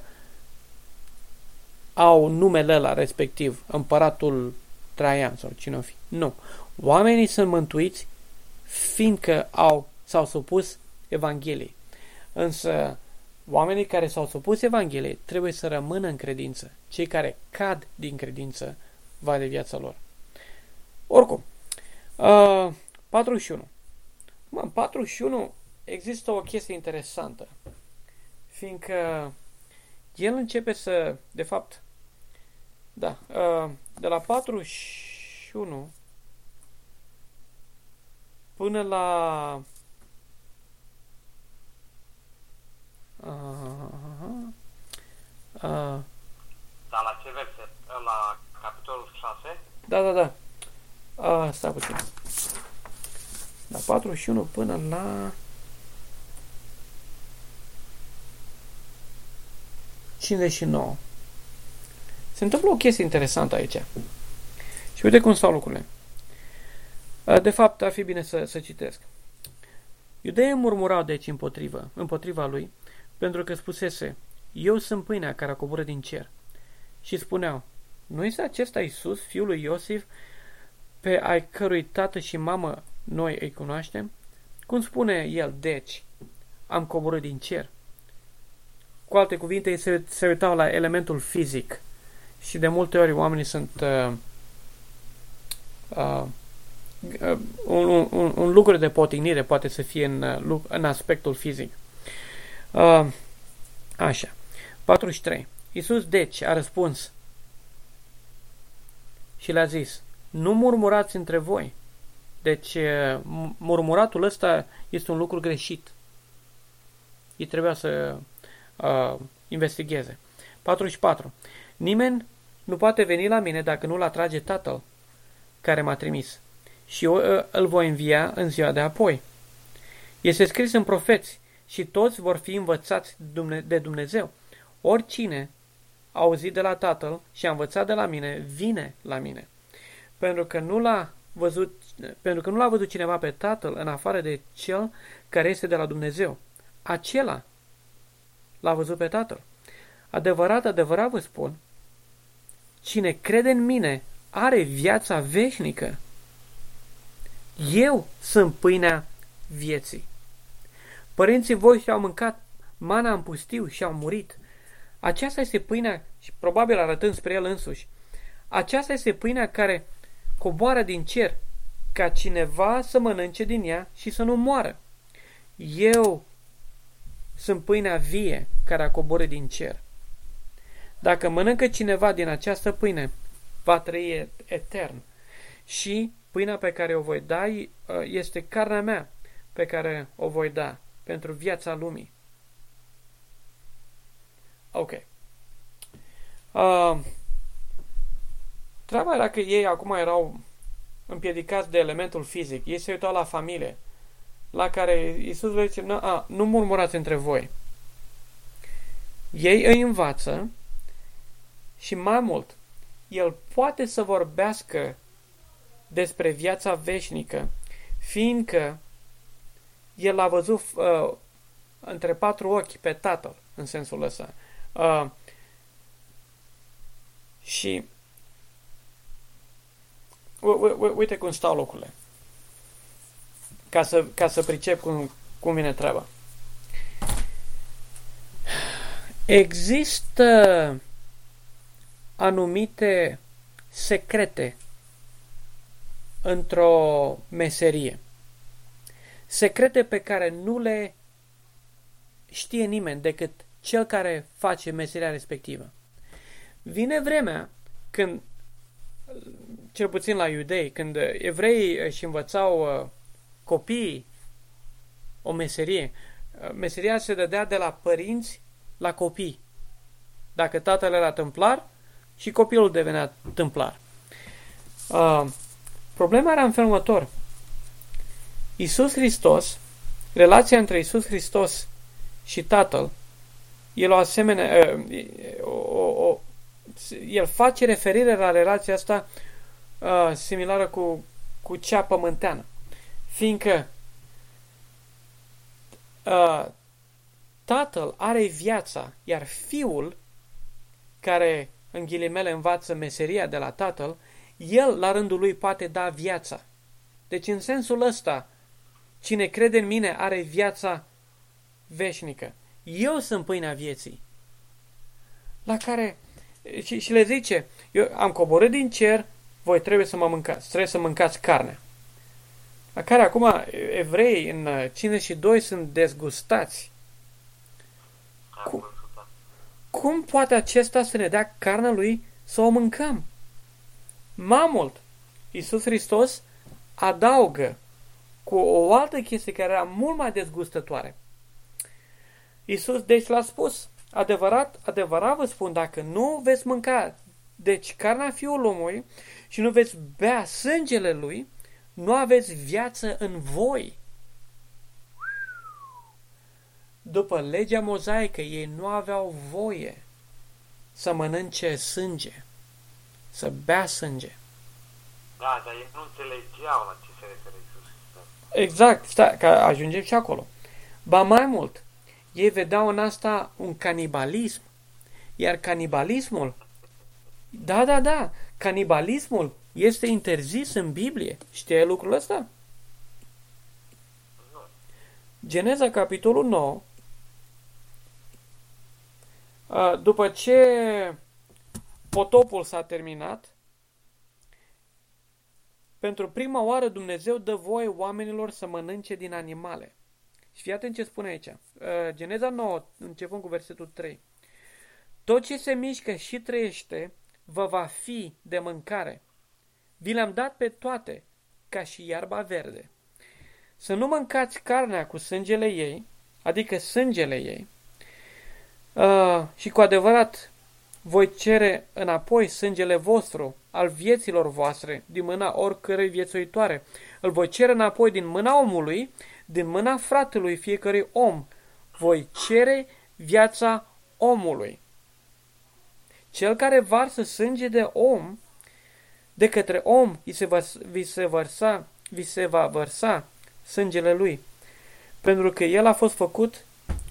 au numele la respectiv, împăratul Traian sau cine o fi. Nu. Oamenii sunt mântuiți fiindcă au, s-au supus Evangheliei. Însă, oamenii care s-au supus Evangheliei trebuie să rămână în credință. Cei care cad din credință va de viața lor. Oricum, uh, 41. Mă, în 41 există o chestie interesantă. Fiindcă el începe să, de fapt, da, uh, de la 41 până la uh, uh, da, la ce verset? La capitolul 6? Da, da, da. Uh, stai puțin. La 41 până la 59. Se întâmplă o chestie interesantă aici. Și uite cum stau lucrurile. De fapt, ar fi bine să, să citesc. Iudeii murmurau deci împotrivă, împotriva lui, pentru că spusese, Eu sunt pâinea care a coborât din cer. Și spuneau, Nu este acesta Iisus, fiul lui Iosif, pe ai cărui tată și mamă noi îi cunoaștem? Cum spune el, deci, am coborât din cer? Cu alte cuvinte, se, se uitau la elementul fizic și de multe ori oamenii sunt uh, uh, un, un, un lucru de potignire poate să fie în, uh, în aspectul fizic. Uh, așa. 43. Iisus, deci, a răspuns și le-a zis, nu murmurați între voi. Deci, uh, murmuratul ăsta este un lucru greșit. Ei trebuia să uh, investigheze. 44. Nimeni nu poate veni la mine dacă nu-l atrage Tatăl care m-a trimis și eu uh, îl voi învia în ziua de apoi. Este scris în profeți și toți vor fi învățați de Dumnezeu. Oricine a auzit de la Tatăl și a învățat de la mine, vine la mine. Pentru că nu l-a văzut, pentru că nu l-a văzut cineva pe Tatăl în afară de cel care este de la Dumnezeu. Acela l-a văzut pe Tatăl. Adevărat, adevărat vă spun, cine crede în mine are viața veșnică. Eu sunt pâinea vieții. Părinții voi și-au mâncat mana în pustiu și au murit. Aceasta este pâinea și probabil arătând spre el însuși. Aceasta este pâinea care coboară din cer, ca cineva să mănânce din ea și să nu moară. Eu sunt pâinea vie care a coborât din cer. Dacă mănâncă cineva din această pâine, va trăi etern. Și pâinea pe care o voi da uh, este carnea mea pe care o voi da pentru viața lumii. Ok. Uh, treaba era că ei acum erau împiedicați de elementul fizic. Ei se uitau la familie, la care Iisus le zice, a, nu murmurați între voi. Ei îi învață și mai mult, el poate să vorbească despre viața veșnică, fiindcă el a văzut uh, între patru ochi pe tatăl, în sensul ăsta. Uh, și uite cum stau locurile. Ca să, ca să pricep cum, cum vine treaba. Există anumite secrete într-o meserie. Secrete pe care nu le știe nimeni decât cel care face meseria respectivă. Vine vremea când, cel puțin la iudei, când evreii își învățau uh, copiii o meserie, uh, meseria se dădea de la părinți la copii. Dacă tatăl era tâmplar și copilul devenea tâmplar. Uh, problema era în felul următor. Iisus Hristos, relația între Iisus Hristos și Tatăl, el o asemenea, uh, o, o, el face referire la relația asta uh, similară cu, cu cea pământeană. Fiindcă uh, tatăl are viața, iar fiul, care în ghilimele învață meseria de la tatăl, el la rândul lui poate da viața. Deci în sensul ăsta, cine crede în mine are viața veșnică. Eu sunt pâinea vieții. La care și, și le zice, eu am coborât din cer, voi trebuie să mă mâncați, trebuie să mâncați carne. La care acum evrei în 52 sunt dezgustați. Cum, cum poate acesta să ne dea carnea lui să o mâncăm? Mai mult, Iisus Hristos adaugă cu o altă chestie care era mult mai dezgustătoare. Iisus deci l-a spus, Adevărat, adevărat vă spun, dacă nu veți mânca deci carnea fiul omului și nu veți bea sângele lui, nu aveți viață în voi. După legea mozaică, ei nu aveau voie să mănânce sânge, să bea sânge. Da, dar ei nu înțelegeau la ce se referă Iisus Exact, stai, că ajungem și acolo. Ba mai mult, ei vedeau în asta un canibalism. Iar canibalismul, da, da, da, canibalismul este interzis în Biblie. Știi lucrul ăsta? Geneza, capitolul 9, după ce potopul s-a terminat, pentru prima oară Dumnezeu dă voie oamenilor să mănânce din animale. Și fii atent ce spune aici. Uh, Geneza 9, începând cu versetul 3. Tot ce se mișcă și trăiește vă va fi de mâncare. Vi le-am dat pe toate, ca și iarba verde. Să nu mâncați carnea cu sângele ei, adică sângele ei, uh, și cu adevărat voi cere înapoi sângele vostru, al vieților voastre, din mâna oricărei viețuitoare. Îl voi cere înapoi din mâna omului din mâna fratelui fiecărui om. Voi cere viața omului. Cel care varsă sânge de om, de către om vi se, va, vi se, vărsa, vi se va vărsa sângele lui. Pentru că el a fost făcut,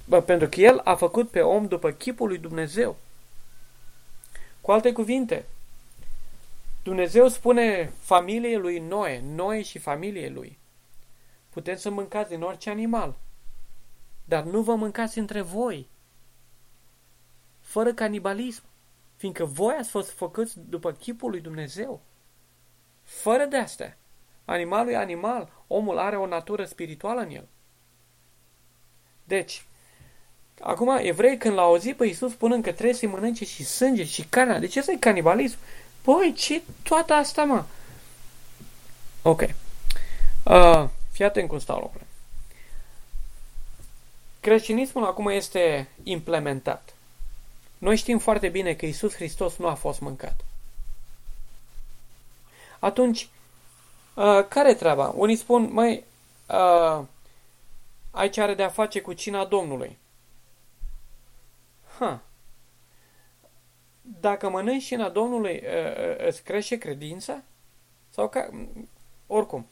bă, pentru că el a făcut pe om după chipul lui Dumnezeu. Cu alte cuvinte, Dumnezeu spune familiei lui Noe, Noe și familiei lui. Puteți să mâncați din orice animal, dar nu vă mâncați între voi, fără canibalism. Fiindcă voi ați fost făcuți după chipul lui Dumnezeu. Fără de astea. Animalul e animal, omul are o natură spirituală în el. Deci, acum evrei când l-au auzit pe Iisus spunând că trebuie să-i mănânce și sânge și carnea, de ce să-i canibalism? Păi, ce toată asta, mă? Ok. Uh, fii atent cum stau lucrurile. Creștinismul acum este implementat. Noi știm foarte bine că Isus Hristos nu a fost mâncat. Atunci, uh, care treaba? Unii spun, măi, uh, aici are de a face cu cina Domnului. Ha. Dacă mănânci cina Domnului, uh, uh, îți crește credința? Sau ca... Oricum.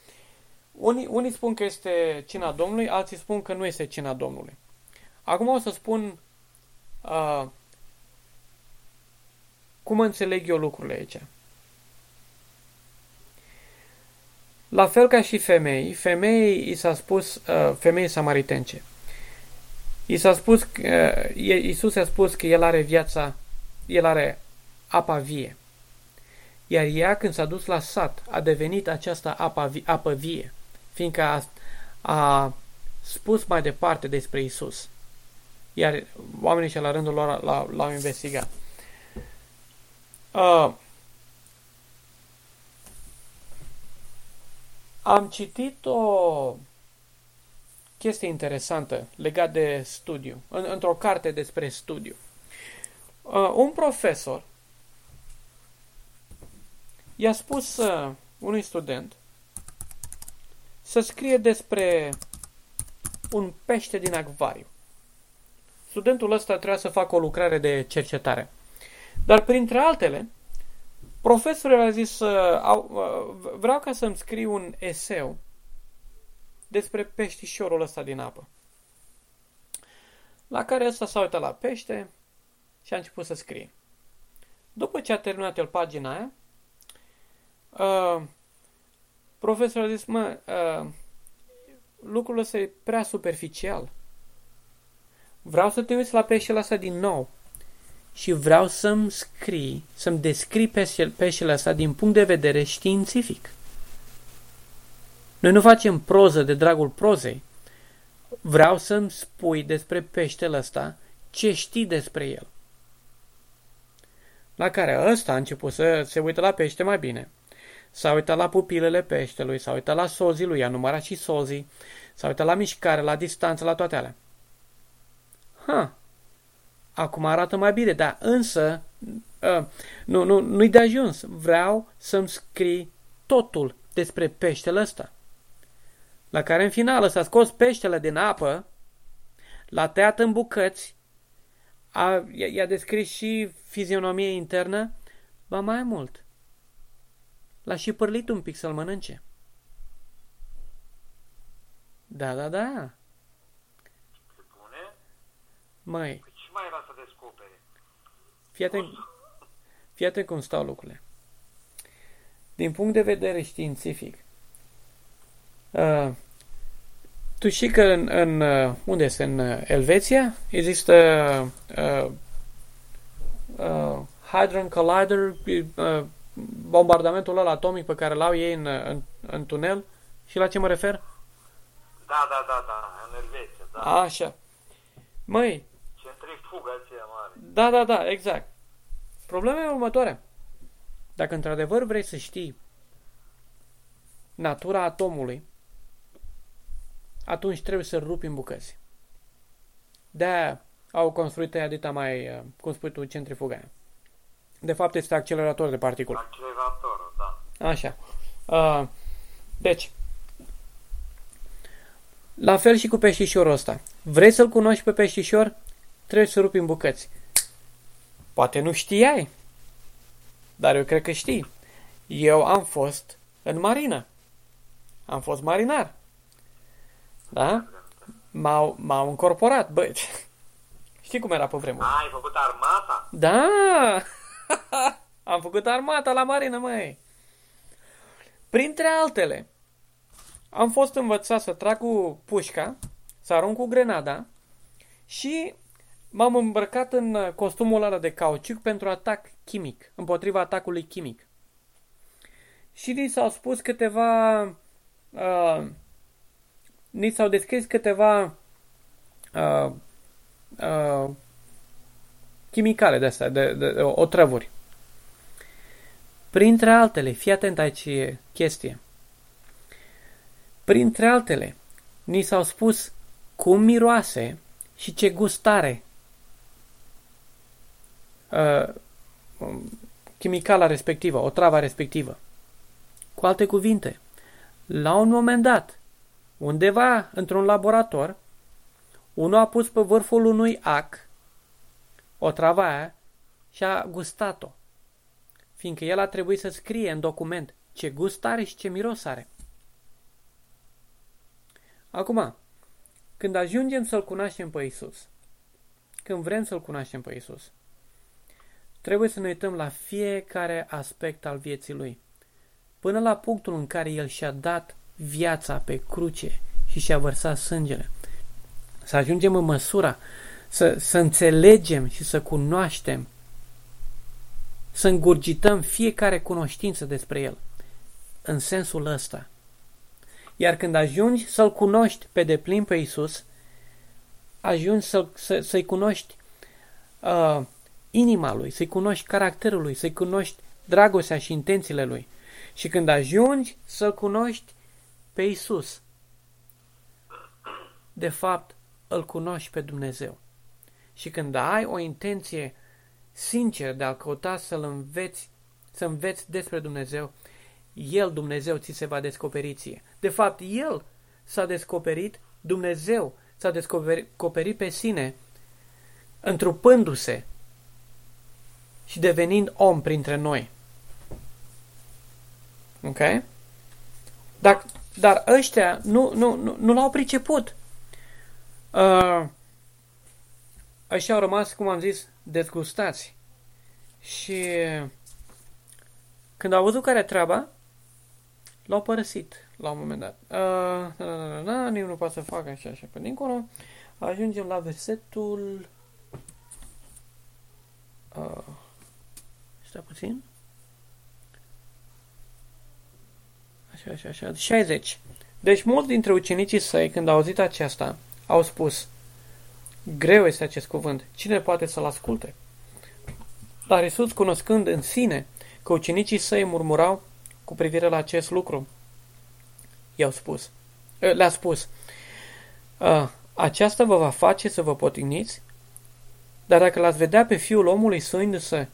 Unii, unii spun că este cina Domnului, alții spun că nu este cina Domnului. Acum o să spun uh, cum înțeleg eu lucrurile aici. La fel ca și femei, femeii i s-a spus, uh, femeii samaritence, i s-a spus, uh, Iisus a spus că El are viața, El are apa vie. Iar ea, când s-a dus la sat, a devenit această apă, apă vie, fiindcă a, a spus mai departe despre Isus. Iar oamenii și la rândul lor l-au investigat. Uh, am citit o chestie interesantă legat de studiu, în, într-o carte despre studiu. Uh, un profesor i-a spus uh, unui student să scrie despre un pește din acvariu. Studentul ăsta trebuia să facă o lucrare de cercetare. Dar printre altele, profesorul a zis, uh, uh, vreau ca să-mi scriu un eseu despre peștișorul ăsta din apă. La care ăsta s-a uitat la pește și a început să scrie. După ce a terminat el pagina aia, uh, profesorul a zis, mă, uh, lucrul ăsta e prea superficial. Vreau să te uiți la peștele ăsta din nou și vreau să-mi scrii, să-mi descrii peștele ăsta din punct de vedere științific. Noi nu facem proză de dragul prozei. Vreau să-mi spui despre peștele ăsta ce știi despre el. La care ăsta a început să se uită la pește mai bine. S-a uitat la pupilele peștelui, s-a uitat la sozii lui, a numărat și sozii, s-a uitat la mișcare, la distanță, la toate alea. Ha, acum arată mai bine, dar însă uh, nu, nu, nu-i de ajuns. Vreau să-mi scrii totul despre peștele ăsta. La care în final s-a scos peștele din apă, l-a tăiat în bucăți, a, i-a descris și fizionomie internă, ba mai mult. L-a și părlit un pic să-l mănânce. Da, da, da. Măi, mai era să descopere? Fii atent, fii atent cum stau lucrurile. Din punct de vedere științific, uh, tu știi că în, în uh, unde este? În uh, Elveția există uh, uh, Hadron Collider, uh, bombardamentul ăla atomic pe care l-au ei în, în, în tunel. Și la ce mă refer? Da, da, da, da, în Elveția, da. Așa. Măi, Centrifugă aceea mare. Da, da, da, exact. Problema e următoarea. Dacă într-adevăr vrei să știi natura atomului, atunci trebuie să rupi în bucăți. de au construit aia dita mai, uh, cum spui tu, centrifuga De fapt este accelerator de particule. Accelerator, da. Așa. Uh, deci, la fel și cu peștișorul ăsta. Vrei să-l cunoști pe peștișor? trebuie să rupi în bucăți. Poate nu știai, dar eu cred că știi. Eu am fost în marină. Am fost marinar. Da? M-au, m-au încorporat, băi. Știi cum era pe vremuri? ai făcut armata? Da! am făcut armata la marină, măi. Printre altele, am fost învățat să trag cu pușca, să arunc cu grenada și m-am îmbrăcat în uh, costumul ăla de cauciuc pentru atac chimic, împotriva atacului chimic. Și ni s-au spus câteva... Uh, ni s-au descris câteva uh, uh, chimicale de astea, de, de, de otrăvuri. Printre altele, fii atent aici e chestie. Printre altele, ni s-au spus cum miroase și ce gustare uh, chimicala respectivă, o travă respectivă. Cu alte cuvinte, la un moment dat, undeva într-un laborator, unul a pus pe vârful unui ac o travă aia și a gustat-o, fiindcă el a trebuit să scrie în document ce gust are și ce miros are. Acum, când ajungem să-L cunoaștem pe Isus, când vrem să-L cunoaștem pe Isus, trebuie să ne uităm la fiecare aspect al vieții Lui, până la punctul în care El și-a dat viața pe cruce și și-a vărsat sângele. Să ajungem în măsura să, să înțelegem și să cunoaștem, să îngurgităm fiecare cunoștință despre El, în sensul ăsta. Iar când ajungi să-L cunoști pe deplin pe Isus, ajungi să, să, să-i cunoști uh, inima Lui, să-i cunoști caracterul Lui, să-i cunoști dragostea și intențiile Lui. Și când ajungi să-L cunoști pe Isus, de fapt, îl cunoști pe Dumnezeu. Și când ai o intenție sinceră de a căuta să-L înveți, să înveți despre Dumnezeu, El, Dumnezeu, ți se va descoperi ție. De fapt, El s-a descoperit, Dumnezeu s-a descoperit pe sine, întrupându-se și devenind om printre noi. Ok? Dar, dar ăștia nu, nu, nu, nu l-au priceput. Uh, ăștia au rămas, cum am zis, dezgustați. Și când au văzut care treaba, l-au părăsit la un moment dat. Uh, na, na, na, na, nici nu poate să facă așa așa pe dincolo. Ajungem la versetul... Uh, stai puțin. Așa, așa, așa. 60. Deci mulți dintre ucenicii săi, când au auzit aceasta, au spus, greu este acest cuvânt, cine poate să-l asculte? Dar Isus, cunoscând în sine că ucenicii săi murmurau cu privire la acest lucru, i-au spus, le-a spus, aceasta vă va face să vă potigniți? Dar dacă l-ați vedea pe fiul omului suindu-se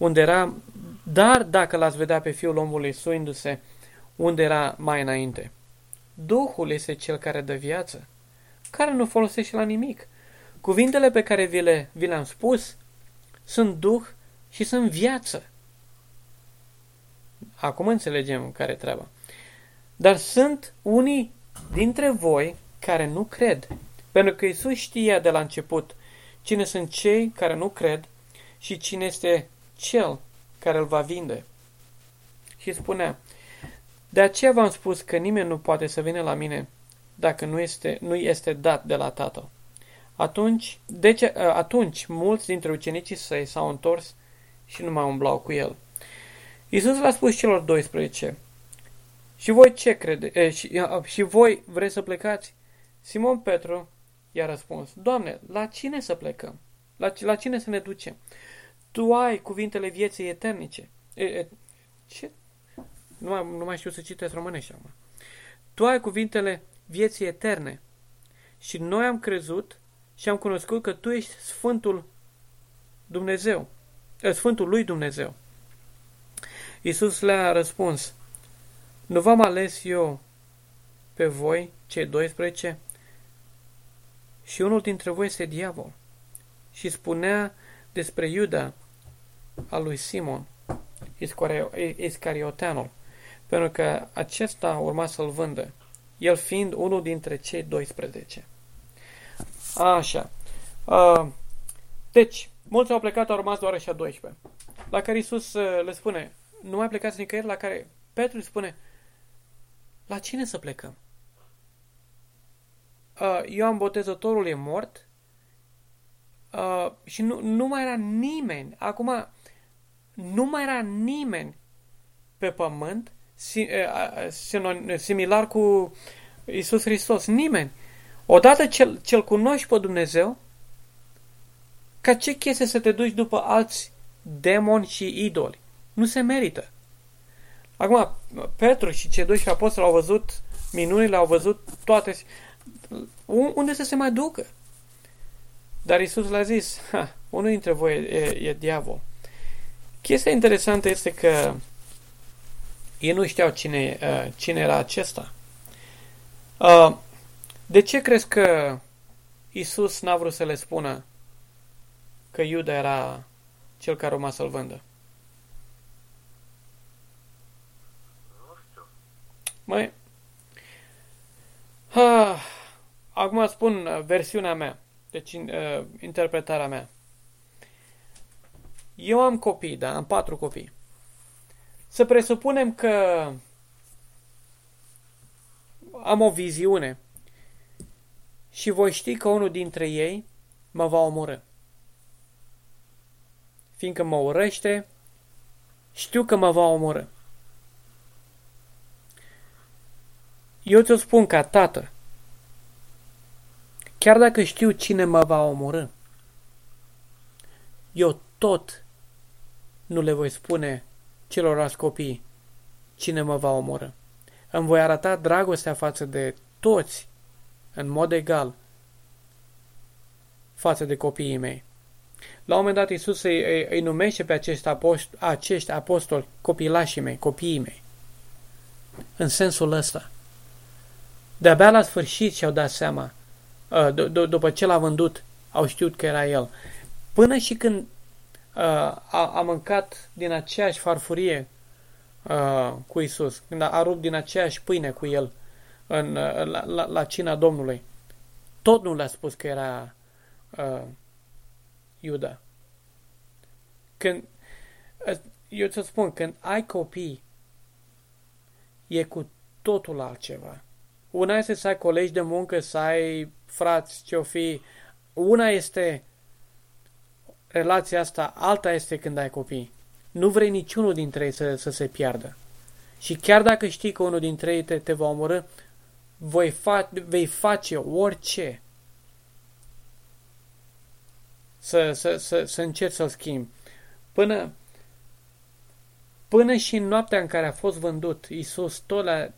unde era, dar dacă l-ați vedea pe fiul omului suindu-se unde era mai înainte. Duhul este cel care dă viață, care nu folosește la nimic. Cuvintele pe care vi, le, vi le-am spus sunt duh și sunt viață. Acum înțelegem care e treaba. Dar sunt unii dintre voi care nu cred. Pentru că Isus știa de la început cine sunt cei care nu cred și cine este cel care îl va vinde. Și spunea, de aceea v-am spus că nimeni nu poate să vină la mine dacă nu este, nu este dat de la Tatăl. Atunci, deci, atunci, mulți dintre ucenicii săi s-au întors și nu mai umblau cu el. Iisus l-a spus celor 12, și voi ce crede? E, și, și voi vreți să plecați? Simon Petru i-a răspuns, Doamne, la cine să plecăm? La, la cine să ne ducem? Tu ai cuvintele vieții eternice. E, e, ce? Nu mai, nu mai știu să citesc românește acum. Tu ai cuvintele vieții eterne. Și noi am crezut și am cunoscut că Tu ești Sfântul Dumnezeu. Sfântul lui Dumnezeu. Iisus le-a răspuns, Nu v-am ales eu pe voi, cei 12, și unul dintre voi este diavol. Și spunea despre Iuda, al lui Simon, Iscarioteanul, pentru că acesta urma să-l vândă, el fiind unul dintre cei 12. Așa. Uh, deci, mulți au plecat, au rămas doar așa 12. La care Iisus uh, le spune, nu mai plecați nicăieri, la care Petru îi spune, la cine să plecăm? Uh, Ioan Botezătorul e mort, uh, și nu, nu mai era nimeni, acum, nu mai era nimeni pe pământ si, uh, similar cu Isus Hristos. Nimeni. Odată ce ce-L cunoști pe Dumnezeu, ca ce chestie să te duci după alți demoni și idoli? Nu se merită. Acum, Petru și cei 12 apostoli au văzut minunile, au văzut toate. Unde să se mai ducă? Dar Isus le-a zis, ha, unul dintre voi e, e diavol. Chestia interesantă este că ei nu știau cine, uh, cine era acesta. Uh, de ce crezi că Isus n-a vrut să le spună că Iuda era cel care urma să-l vândă? Nu știu. Mai. Ah, acum spun uh, versiunea mea, deci uh, interpretarea mea. Eu am copii, da, am patru copii. Să presupunem că am o viziune și voi ști că unul dintre ei mă va omorâ. Fiindcă mă urăște, știu că mă va omorâ. Eu ți-o spun ca tată, chiar dacă știu cine mă va omorâ, eu tot nu le voi spune celorlalți copii cine mă va omorâ. Îmi voi arăta dragostea față de toți, în mod egal, față de copiii mei. La un moment dat Iisus îi, îi, îi numește pe acești, apost, acești apostoli copilașii mei, copiii mei. În sensul ăsta. De-abia la sfârșit și-au dat seama, uh, după ce l-a vândut, au știut că era el. Până și când uh, a, a mâncat din aceeași farfurie uh, cu Isus, când a rupt din aceeași pâine cu el în, uh, la, la, la cina Domnului, tot nu le-a spus că era uh, Iuda. Când, uh, eu ți spun, când ai copii, e cu totul altceva. Una este să ai colegi de muncă, să ai frați, ce-o fi. Una este relația asta, alta este când ai copii. Nu vrei niciunul dintre ei să, să se piardă. Și chiar dacă știi că unul dintre ei te, te va omorâ, voi fa- vei face orice să, să, să, să încerci să-l schimbi. Până, până și în noaptea în care a fost vândut, Iisus tot le-a,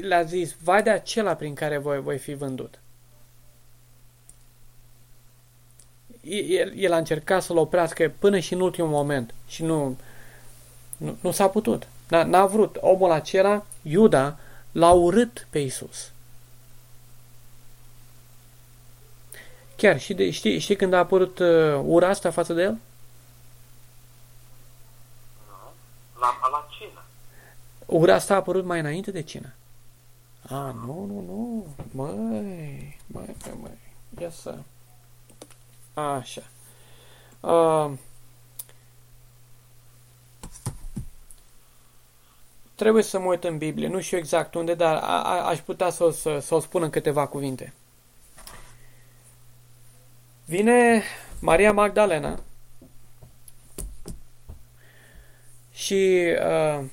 le-a zis, vai de acela prin care voi, voi fi vândut. El, el a încercat să-l oprească până și în ultimul moment și nu, nu, nu s-a putut. N-a, n-a vrut. Omul acela, Iuda, l-a urât pe Isus. Chiar, și de, știi, știi când a apărut uh, ura asta față de el? Nu. La, la cină. Ura asta a apărut mai înainte de cină. A, nu, nu, nu. Măi, măi, măi, măi. Ia să... Așa. Uh, trebuie să mă uit în Biblie. Nu știu exact unde, dar a, a, aș putea să, să, să o spun în câteva cuvinte. Vine Maria Magdalena și uh,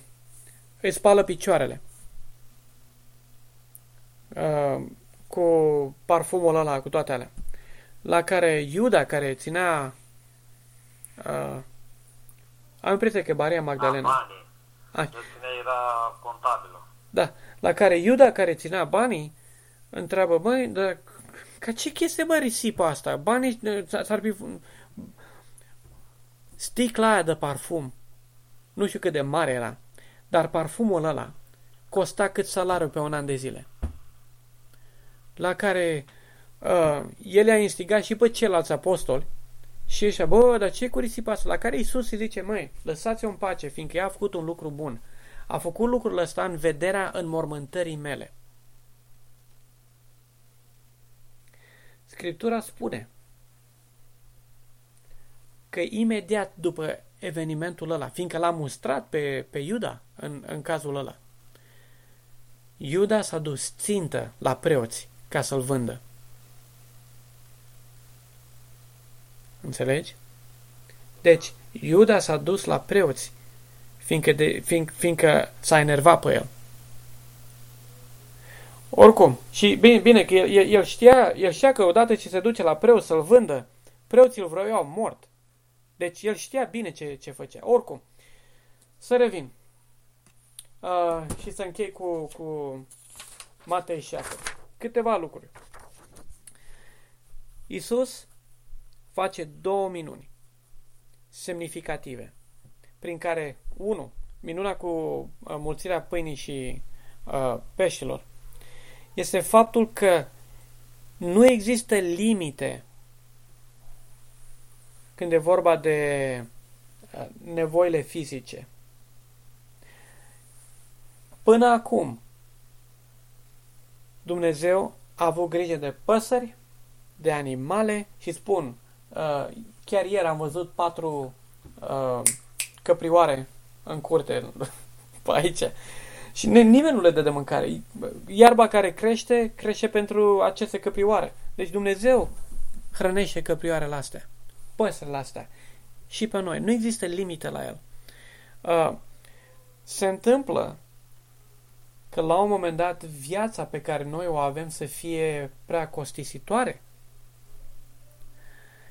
îi spală picioarele uh, cu parfumul ăla, cu toate alea. La care Iuda, care ținea uh, am impresia că Maria Magdalena. A, banii. A. Cine era contabilă. Da, la care Iuda, care ținea banii, întreabă, băi, dar ca ce chestie, bă, risipa asta? Banii s-ar fi... Sticla aia de parfum. Nu știu cât de mare era. Dar parfumul ăla costa cât salariul pe un an de zile. La care uh, el a instigat și pe ceilalți apostoli și ăștia, bă, dar ce cu risipa asta? La care Iisus îi zice, măi, lăsați-o în pace, fiindcă ea a făcut un lucru bun. A făcut lucrul ăsta în vederea înmormântării mele. Scriptura spune că imediat după evenimentul ăla, fiindcă l-a mustrat pe, pe Iuda în, în cazul ăla, Iuda s-a dus țintă la preoți ca să-l vândă. Înțelegi? Deci, Iuda s-a dus la preoți, fiindcă, de, fiind, fiindcă s-a enervat pe el. Oricum, și bine, bine că el, el, el, știa, el știa că odată ce se duce la preot să-l vândă, preoții îl vreau mort. Deci el știa bine ce, ce făcea. Oricum, să revin. Uh, și să închei cu, cu Matei 6. Câteva lucruri. Isus face două minuni semnificative, prin care, unu, minunea cu uh, mulțirea pâinii și uh, peștilor, este faptul că nu există limite când e vorba de uh, nevoile fizice. Până acum, Dumnezeu a avut grijă de păsări, de animale și spun, uh, chiar ieri am văzut patru uh, căprioare în curte pe aici și nimeni nu le dă de mâncare. Iarba care crește, crește pentru aceste căprioare. Deci Dumnezeu hrănește căprioarele astea, păsările astea și pe noi. Nu există limite la el. Uh, se întâmplă că la un moment dat viața pe care noi o avem să fie prea costisitoare.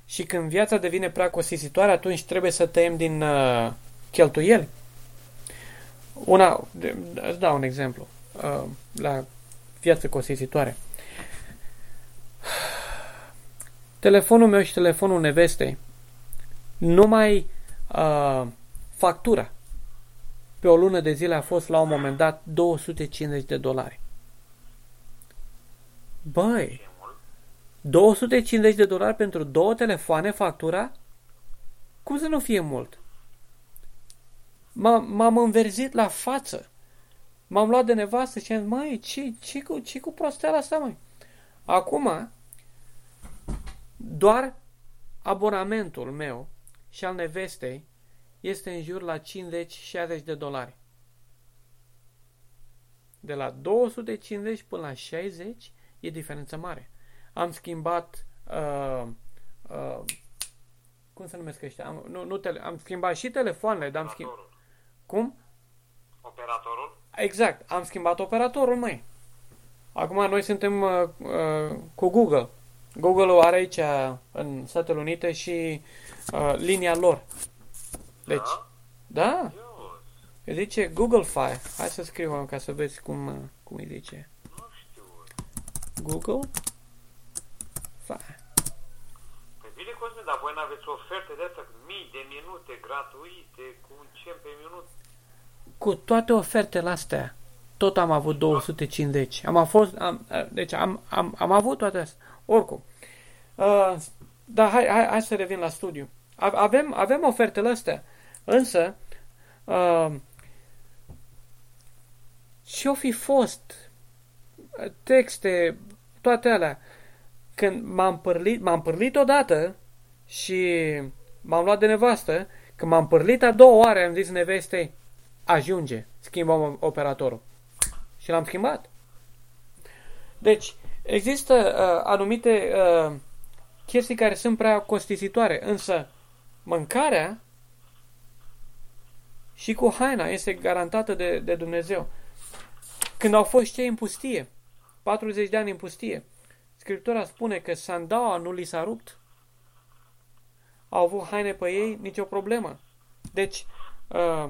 Și când viața devine prea costisitoare, atunci trebuie să tăiem din uh, cheltuieli. Una, îți dau un exemplu uh, la viață costisitoare. Telefonul meu și telefonul nevestei numai uh, factura pe o lună de zile a fost la un moment dat 250 de dolari. Băi, 250 de dolari pentru două telefoane factura? Cum să nu fie mult? M-am înverzit la față. M-am luat de nevastă și am zis, măi, ce, ce, cu, ce cu prosteala asta, măi? Acum, doar abonamentul meu și al nevestei este în jur la 50-60 de dolari. De la 250 până la 60 e diferență mare. Am schimbat uh, uh, cum se numesc ăștia? Am, nu, nu tele, am schimbat și telefoanele, dar am schimbat... Cum? Operatorul? Exact, am schimbat operatorul, mai. Acum noi suntem uh, uh, cu Google. Google-ul are aici în Statele Unite și uh, linia lor. Deci, da? da. Îi zice Google Fi. Hai să scriu ca să vezi cum, cum îi zice. Nu știu. Google Fi. Păi bine, Cosme, dar voi n-aveți oferte de astea cu mii de minute gratuite, cu un cent pe minut? Cu toate ofertele astea, tot am avut 250. Am, a fost, am, deci am, am, am avut toate astea. Oricum. Uh, dar hai, hai, hai să revin la studiu. Avem, avem ofertele astea. Însă, uh, ce-o fi fost texte, toate alea, când m-am părlit, m-am părlit odată și m-am luat de nevastă, când m-am părlit a doua oară, am zis nevestei, ajunge, schimbăm operatorul. Și l-am schimbat. Deci, există uh, anumite uh, chestii care sunt prea costisitoare, însă mâncarea și cu haina este garantată de, de Dumnezeu. Când au fost cei în pustie, 40 de ani în pustie, Scriptura spune că sandaua nu li s-a rupt. Au avut haine pe ei, nicio problemă. Deci, uh,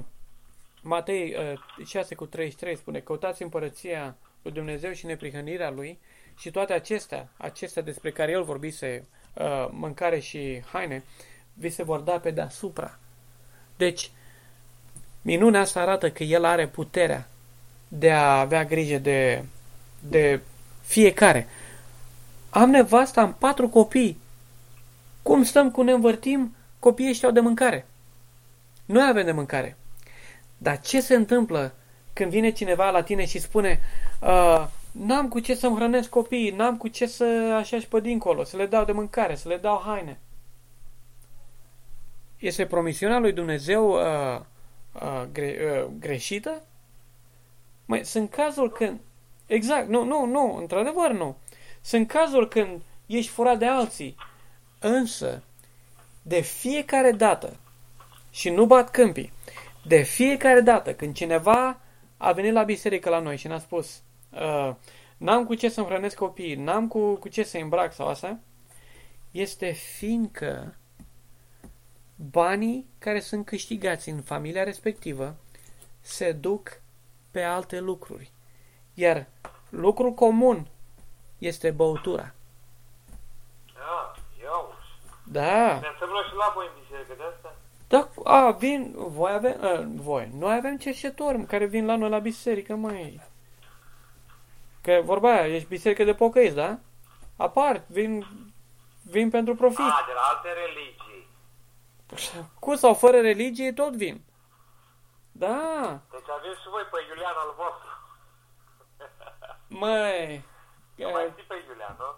Matei uh, 6 cu 33 spune, căutați împărăția lui Dumnezeu și neprihănirea lui și toate acestea, acestea despre care el vorbise, uh, mâncare și haine, vi se vor da pe deasupra. Deci, Minunea asta arată că El are puterea de a avea grijă de, de fiecare. Am nevasta, am patru copii. Cum stăm cu ne învârtim, copiii ăștia au de mâncare. Noi avem de mâncare. Dar ce se întâmplă când vine cineva la tine și spune uh, n-am cu ce să-mi hrănesc copiii, n-am cu ce să așa și pe dincolo, să le dau de mâncare, să le dau haine. Este promisiunea lui Dumnezeu uh, uh, gre, uh, greșită? Mai, sunt cazuri când... Exact, nu, nu, nu, într-adevăr nu. Sunt cazuri când ești furat de alții. Însă, de fiecare dată, și nu bat câmpii, de fiecare dată când cineva a venit la biserică la noi și ne-a spus uh, n-am cu ce să-mi hrănesc copiii, n-am cu, cu ce să îmbrac sau asta, este fiindcă banii care sunt câștigați în familia respectivă se duc pe alte lucruri. Iar lucrul comun este băutura. Ah, eu. Da. Ne întâmplă și la voi în biserică de asta? Da, a, vin, voi avem, a, voi, noi avem cerșetori care vin la noi la biserică, mai. Că vorba aia, ești biserică de pocăiți, da? Apar, vin, vin pentru profit. Ah, de la alte religii. Cu sau fără religie, tot vin. Da, Deci aveți și voi pe Iulian al vostru. măi. Nu mai știi pe Iulian, nu?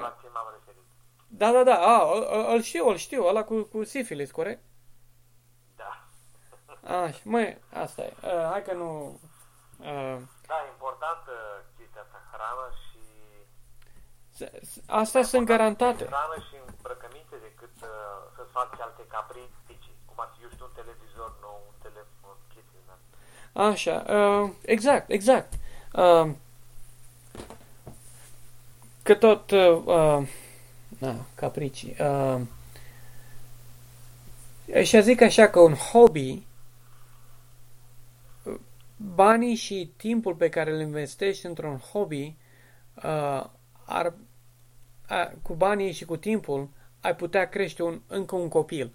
La ce m-am referit. Da, da, da, a, îl, îl știu, îl știu, ăla cu, cu sifilis, corect? Da. Așa, măi, asta e. Uh, hai că nu... Uh, Da, importantă chestia asta, hrană și... s- s- astea sunt garantate. Hrană și îmbrăcăminte decât uh, să-ți faci alte caprici, cum ar fi, eu știu, un televizor nou, un telefon, chestii din astea. Așa, uh, exact, exact. Uh, că tot... Uh, uh, na, caprici. Uh, și zic așa că un hobby, uh, banii și timpul pe care îl investești într-un hobby, uh, ar, a, cu banii și cu timpul, ai putea crește un, încă un copil.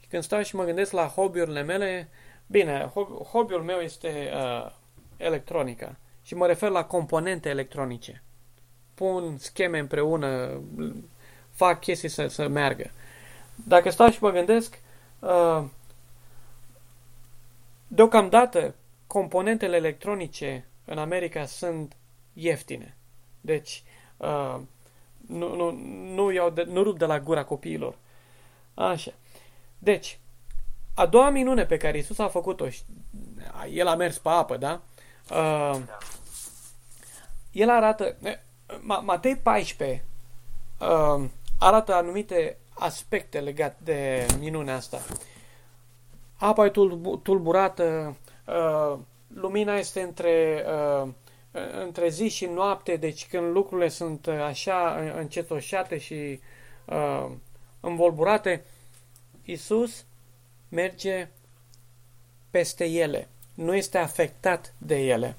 Și când stau și mă gândesc la hobby-urile mele, bine, hob- hobby-ul meu este uh, electronica și mă refer la componente electronice. Pun scheme împreună, fac chestii să, să meargă. Dacă stau și mă gândesc, uh, deocamdată componentele electronice în America sunt ieftine. Deci, uh, nu, nu, nu, iau de, nu rup de la gura copiilor. Așa. Deci, a doua minune pe care Isus a făcut-o, și- el a mers pe apă, da? Uh, Da. El arată, Ma- Matei 14 uh, arată anumite aspecte legate de minunea asta. Apa e tulbu- tulburată, uh, lumina este între, uh, între zi și noapte, deci când lucrurile sunt uh, așa uh, încetoșate și uh, învolburate, Isus merge peste ele. Nu este afectat de ele.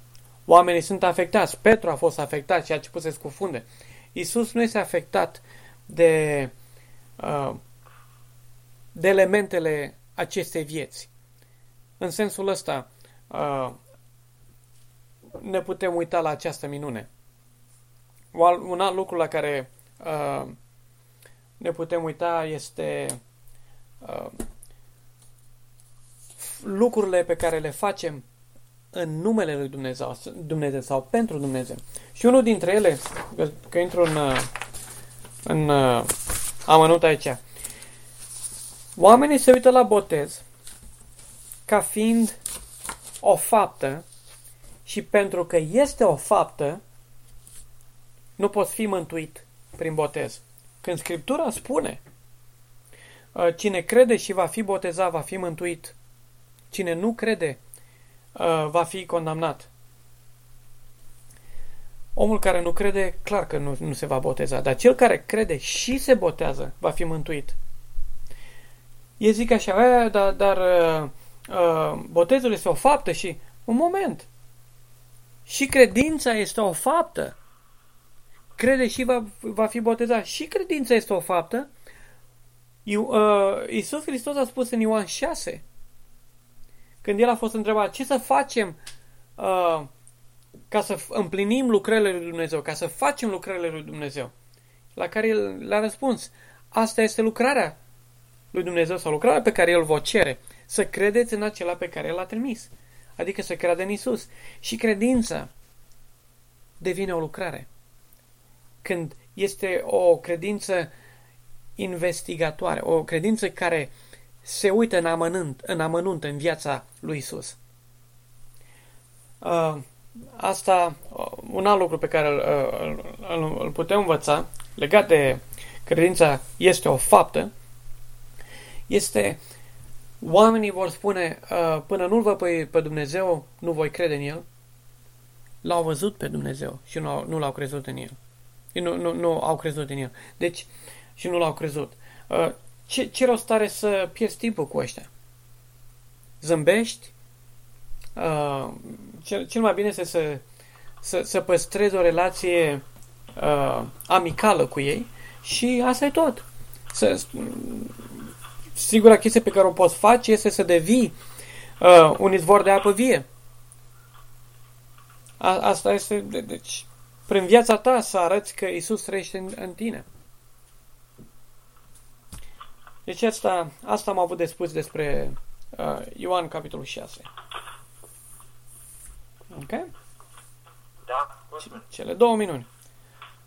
Oamenii sunt afectați. Petru a fost afectat și a început să se scufunde. Isus nu este afectat de, uh, de elementele acestei vieți. În sensul ăsta, uh, ne putem uita la această minune. O al- Un alt lucru la care uh, ne putem uita este uh, lucrurile pe care le facem în numele lui Dumnezeu, Dumnezeu sau pentru Dumnezeu. Și unul dintre ele, că, că intru în, uh, în uh, amănunt aici, oamenii se uită la botez ca fiind o faptă și pentru că este o faptă, nu poți fi mântuit prin botez. Când Scriptura spune uh, cine crede și va fi botezat, va fi mântuit. Cine nu crede, uh, va fi condamnat. Omul care nu crede, clar că nu, nu se va boteza, dar cel care crede și se botează, va fi mântuit. Ei zic așa, "A, dar, dar uh, uh, botezul este o faptă și, un moment, și credința este o faptă. Crede și va, va fi botezat. Și credința este o faptă. Iu, uh, Iisus Hristos a spus în Ioan 6, când el a fost întrebat ce să facem uh, ca să împlinim lucrările lui Dumnezeu, ca să facem lucrările lui Dumnezeu. La care el le-a răspuns, asta este lucrarea lui Dumnezeu sau lucrarea pe care el vă cere, să credeți în acela pe care el a trimis. Adică să creadă în Isus. Și credința devine o lucrare. Când este o credință investigatoare, o credință care se uită în amănunt, în amănunt în viața lui Isus. Uh, asta, uh, un alt lucru pe care îl, îl, îl putem învăța legat de credința este o faptă, este oamenii vor spune, uh, până nu-L văd pe, pe Dumnezeu, nu voi crede în El. L-au văzut pe Dumnezeu și nu, nu l-au crezut în El. Nu, nu, nu au crezut în El. Deci, și nu l-au crezut. Uh, ce, ce rost are să pierzi timpul cu ăștia? Zâmbești? Uh, cel, cel mai bine este să, să, să păstrezi o relație uh, amicală cu ei și asta e tot. Să, singura chestie pe care o poți face este să devii uh, un izvor de apă vie. A, asta este, deci, prin viața ta să arăți că Isus trăiește în, în tine. Deci asta, asta am avut de spus despre uh, Ioan capitolul 6. Ok? Da, Cele două minuni.